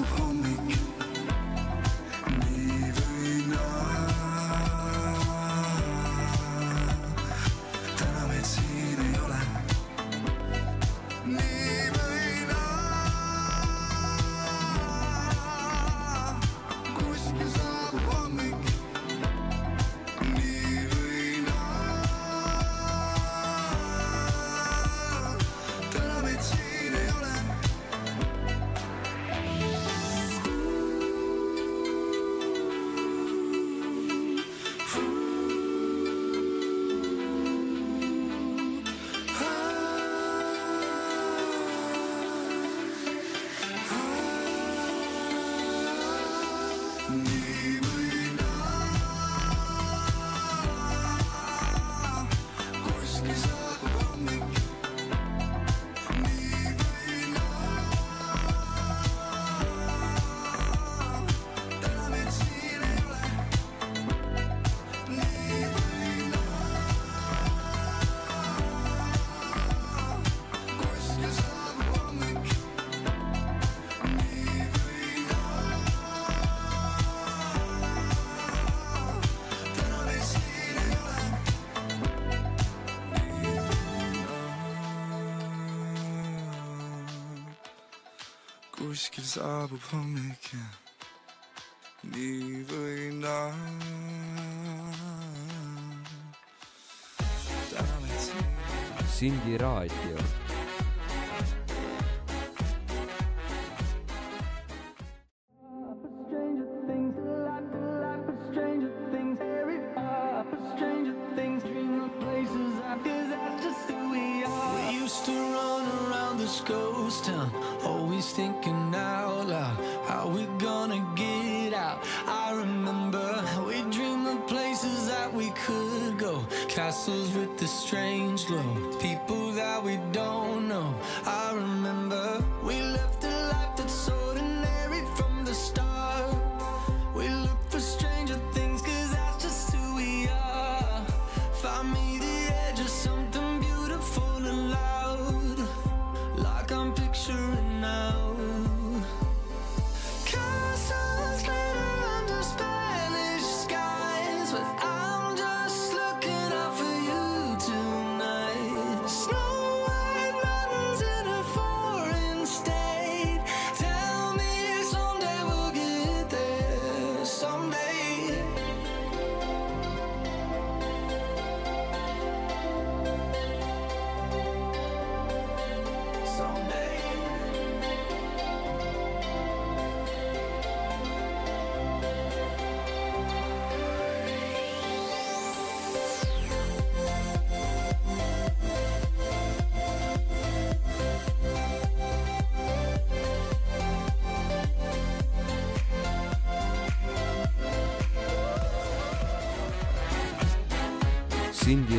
nii või naa. 나 부품에게 네의 나 Sindi raadio.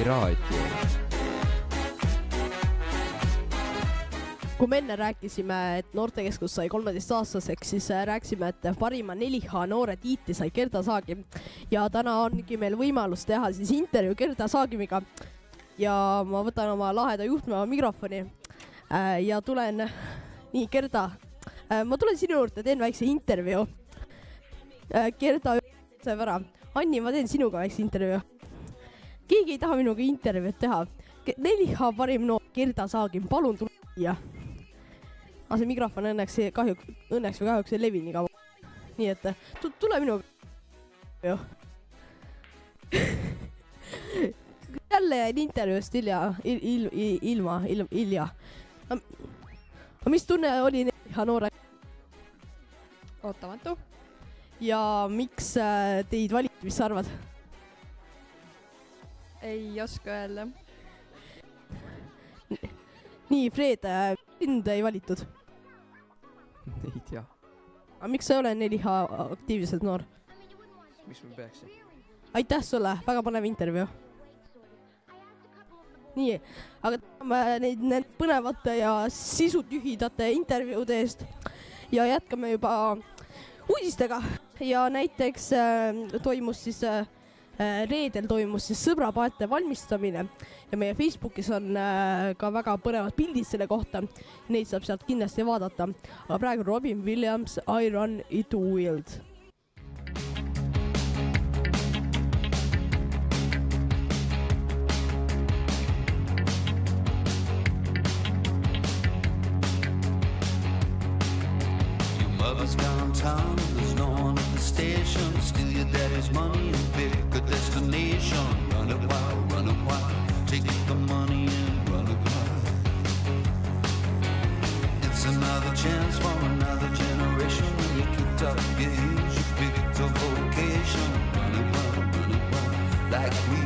raadio. kui me enne rääkisime, et noortekeskus sai kolmeteistaastaseks, siis äh, rääkisime, et parima 4H noore tiitli sai Gerda Saagim ja täna ongi meil võimalus teha siis intervjuu Gerda Saagimiga. ja ma võtan oma laheda juhtmeva mikrofoni äh, ja tulen, nii Gerda, ma tulen sinu juurde, teen väikse intervjuu. Gerda ütleb ära, Anni, ma teen sinuga väikse intervjuu. Keegi ei taha minuga intervjuud teha. 4H parim noor Gerda Saagim, palun tule siia aga see mikrofon õnneks kahjuks, õnneks või kahjuks ei levi nii kaua. nii et tu- tule minuga. *laughs* jälle jäin intervjuust hilja, il-, il-, il-, ilma, ilm, hilja. aga mis tunne oli Neha noore? ootamatu. ja miks äh, teid valiti, mis sa arvad? Ei oska öelda. nii, Fred, sind ei valitud. *laughs* ei tea, aga miks sa ei ole 4H aktiivselt noor? miks ma peaksin. aitäh sulle, väga põnev intervjuu. nii, aga täname neid, need põnevate ja sisutühidate intervjuude eest ja jätkame juba uudistega ja näiteks äh, toimus siis äh, äh, reedel toimus siis sõbrapaate valmistamine ja meie Facebookis on äh, ka väga põnevad pildid selle kohta. Neid saab sealt kindlasti vaadata, aga praegu Robin Williams I run it wild mother's gone town, there's no one at the station. Steal your daddy's money Run run. Take the money and run it wild. It's another chance for another generation. When you kicked up your a vocation. Run run. Like we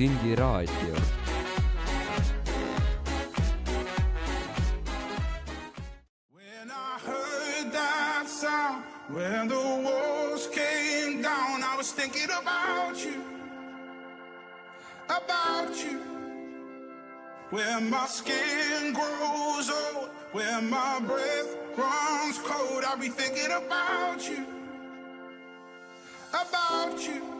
Sindi raadio. heard that sound when the walls came down. I was thinking about you, about you. Where my skin grows old, where my breath runs cold. I'll be thinking about you, about you.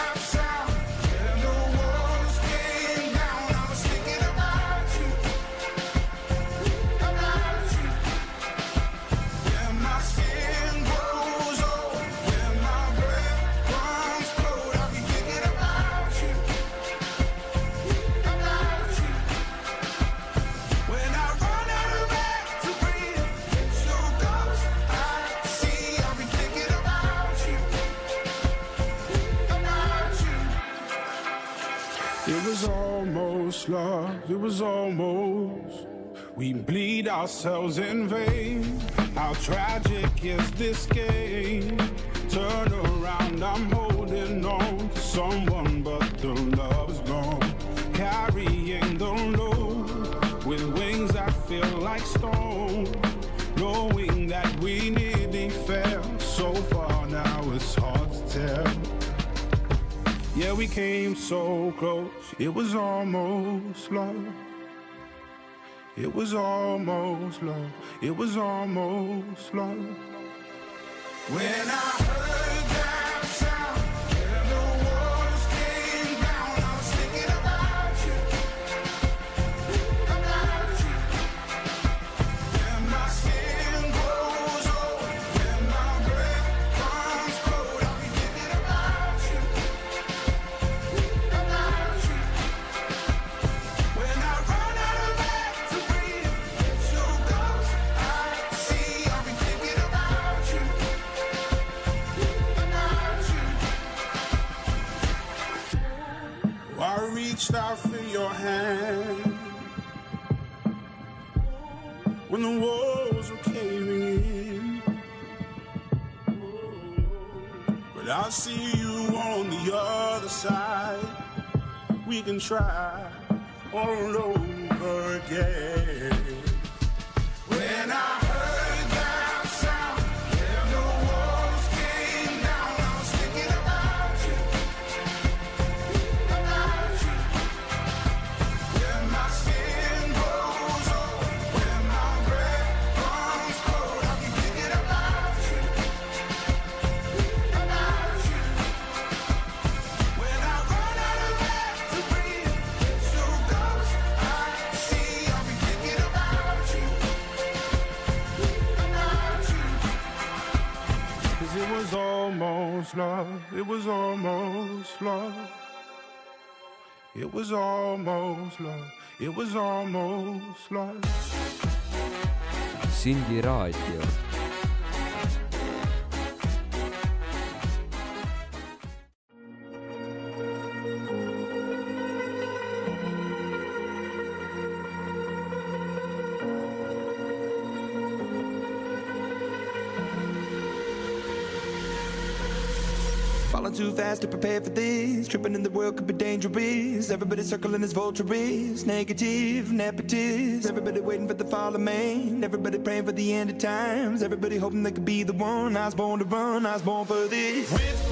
love, it was almost. We bleed ourselves in vain. How tragic is this game? Turn around, I'm holding on to someone, but the love's gone. Carrying the load with wings that feel like stone. Yeah, we came so close. It was almost love. It was almost love. It was almost love. When I heard that try all over again. It was almost love. It was almost love. It was almost love. Sindi raadio. To prepare for this. Tripping in the world could be dangerous. Everybody circling as vultures. Negative, nepotist. Everybody waiting for the fall of man. Everybody praying for the end of times. Everybody hoping they could be the one. I was born to run. I was born for this. Whip,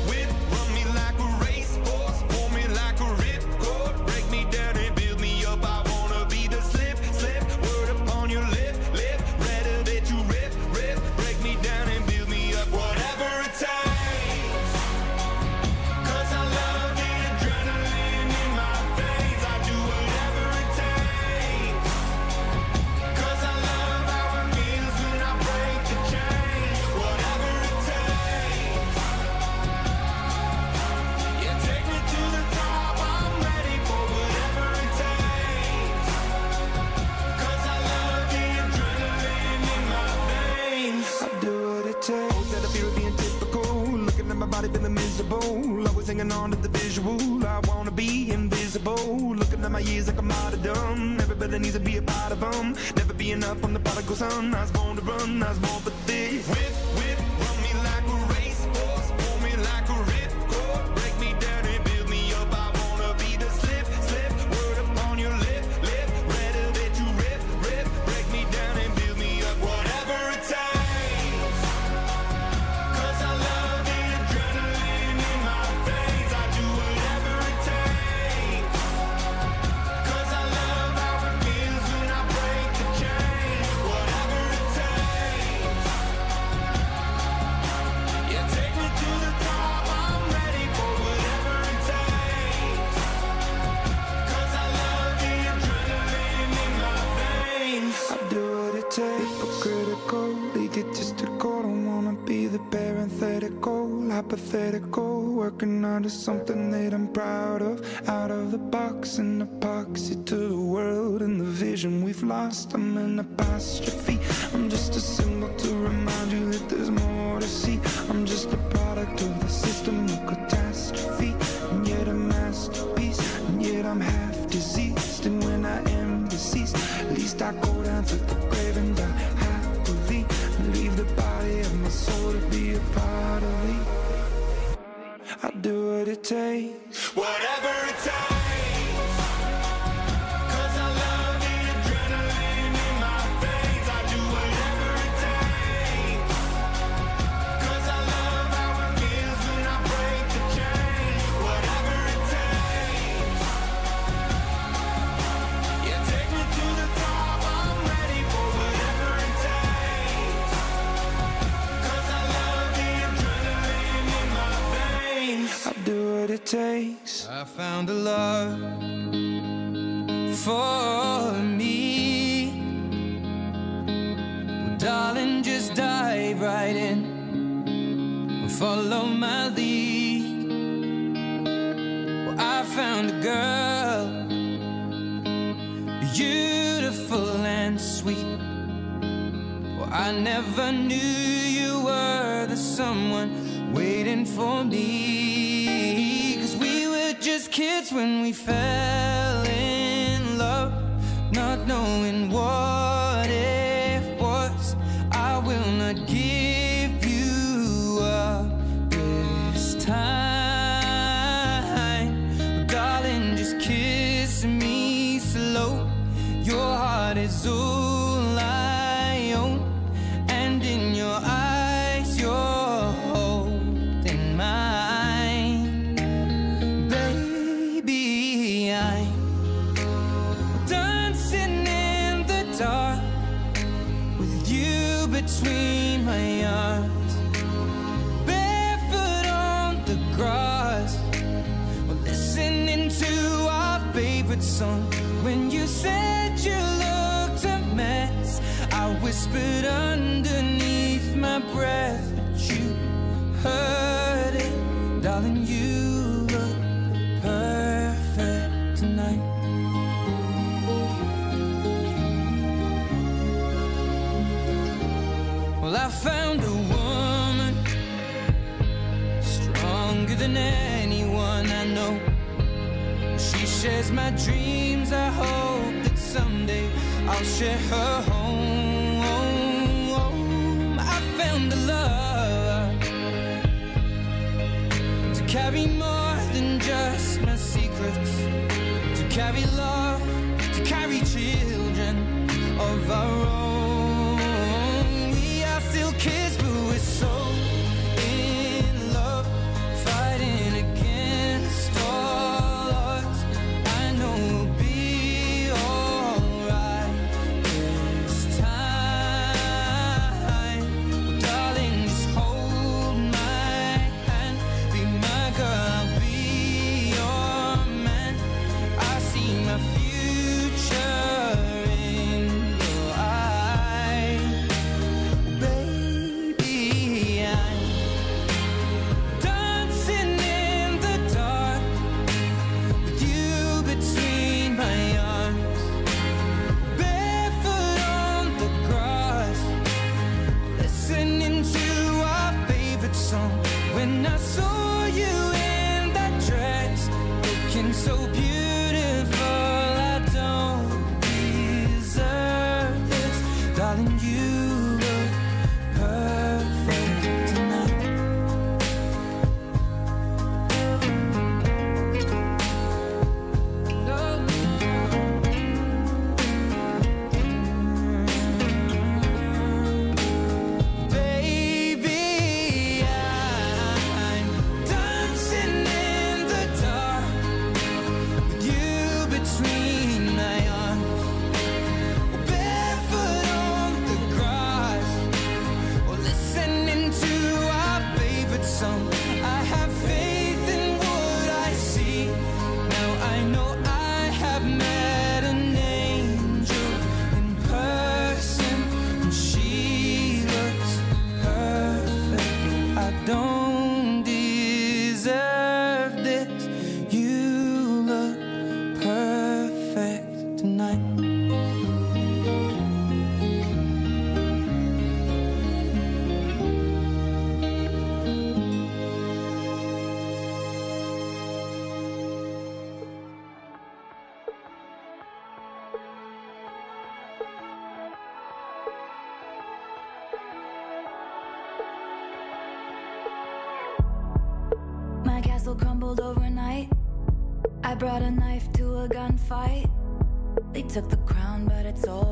personas castle crumbled overnight. I brought a knife to a gunfight. They took the crown, but it's all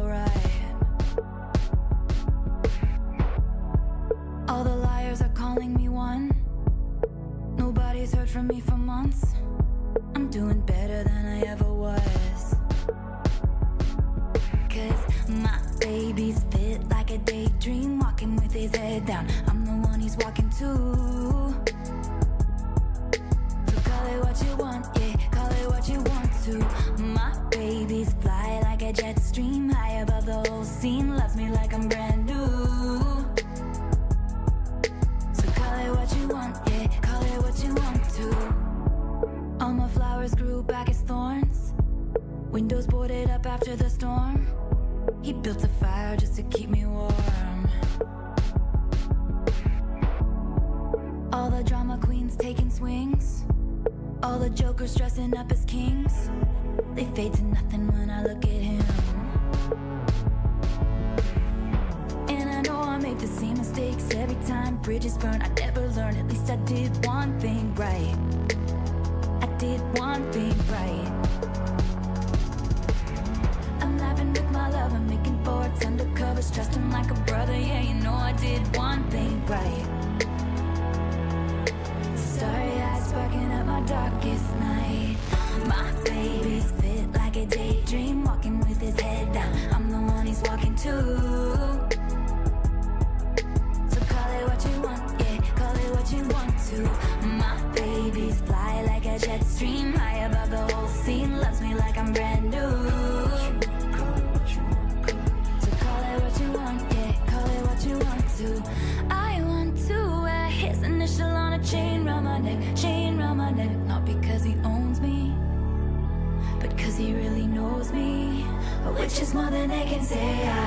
say I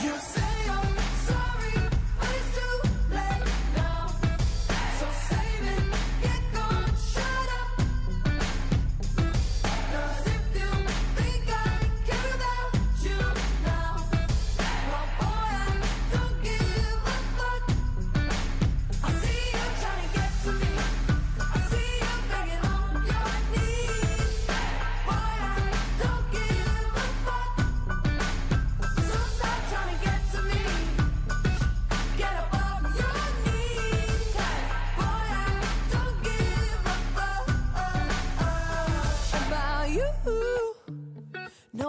You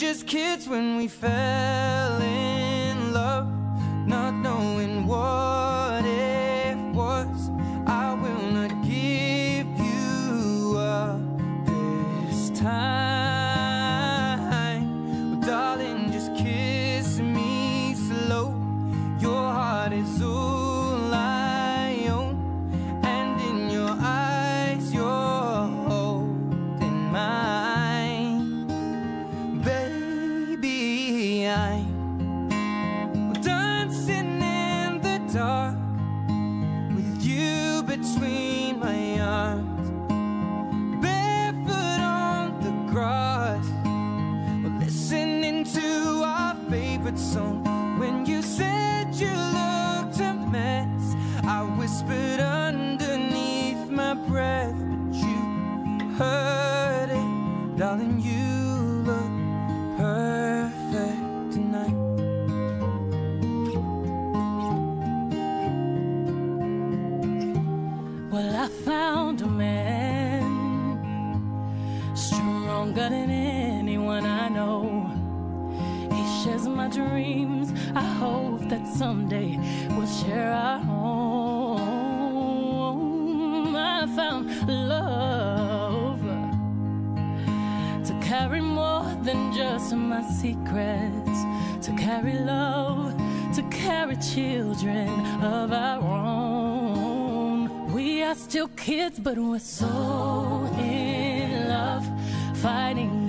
Just kids when we fell in dreams. I hope that someday we'll share our home. I found love to carry more than just my secrets, to carry love, to carry children of our own. We are still kids, but we're so in love, fighting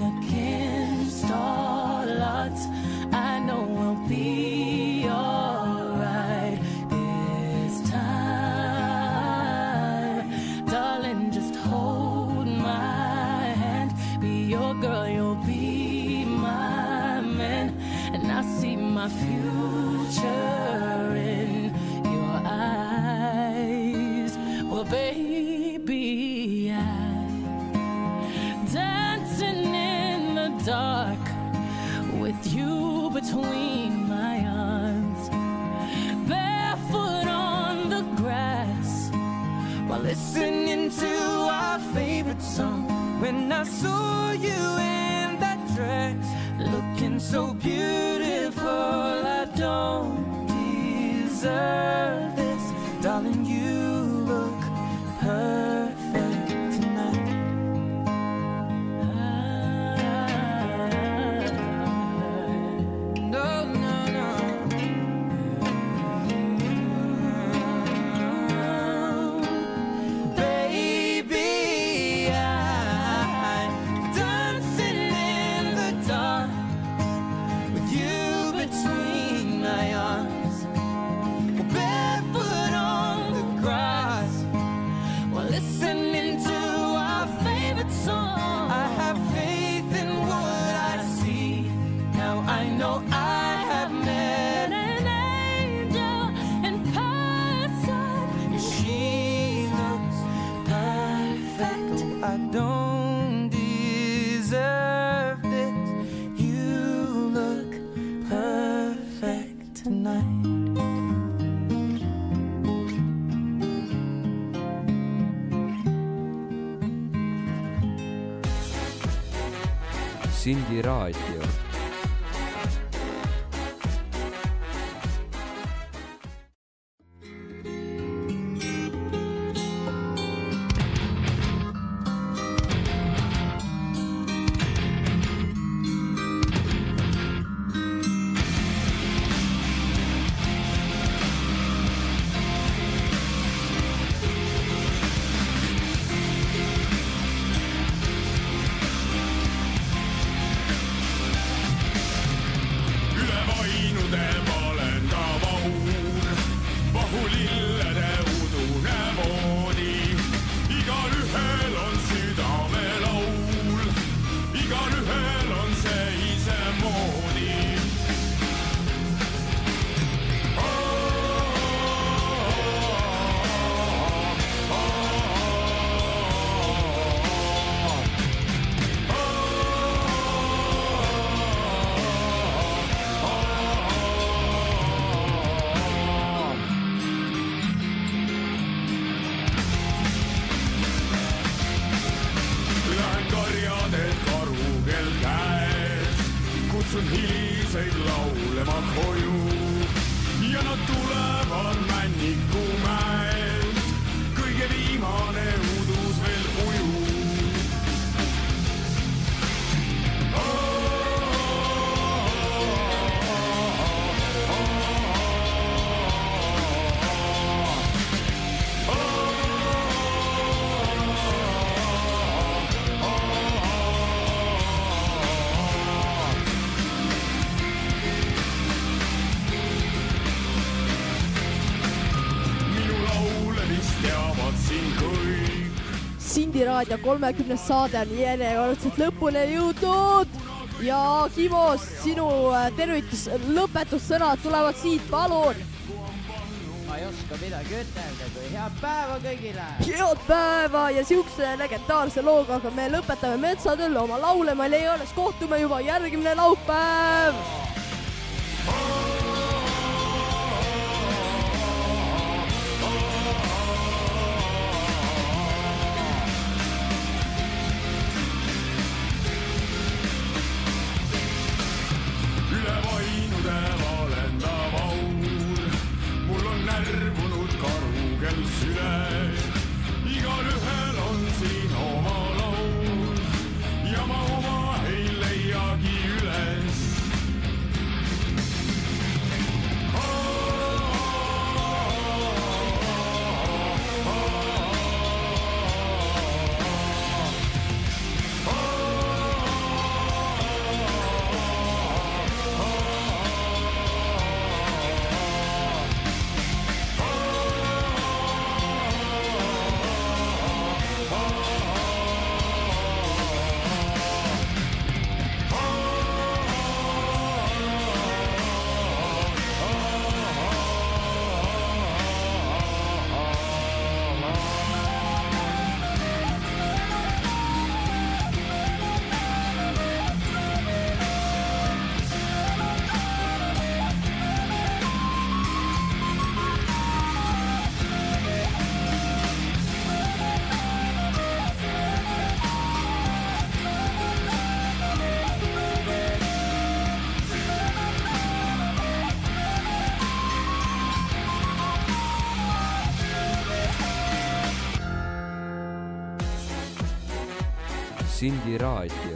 while listening to our favorite song. When I saw you in that dress, looking so beautiful, I don't deserve Sindi raadio. Raadio kolmekümnes saade on järjekordselt lõpule jõudnud ja Kimo, sinu äh, tervitus, lõpetussõnad tulevad siit, palun. ma ei oska midagi ütelda, kui head päeva kõigile. head päeva ja siukse legendaarse looga, aga me lõpetame Metsatööl oma laule, ma leian, kohtume juba järgmine laupäev. Sindi raadio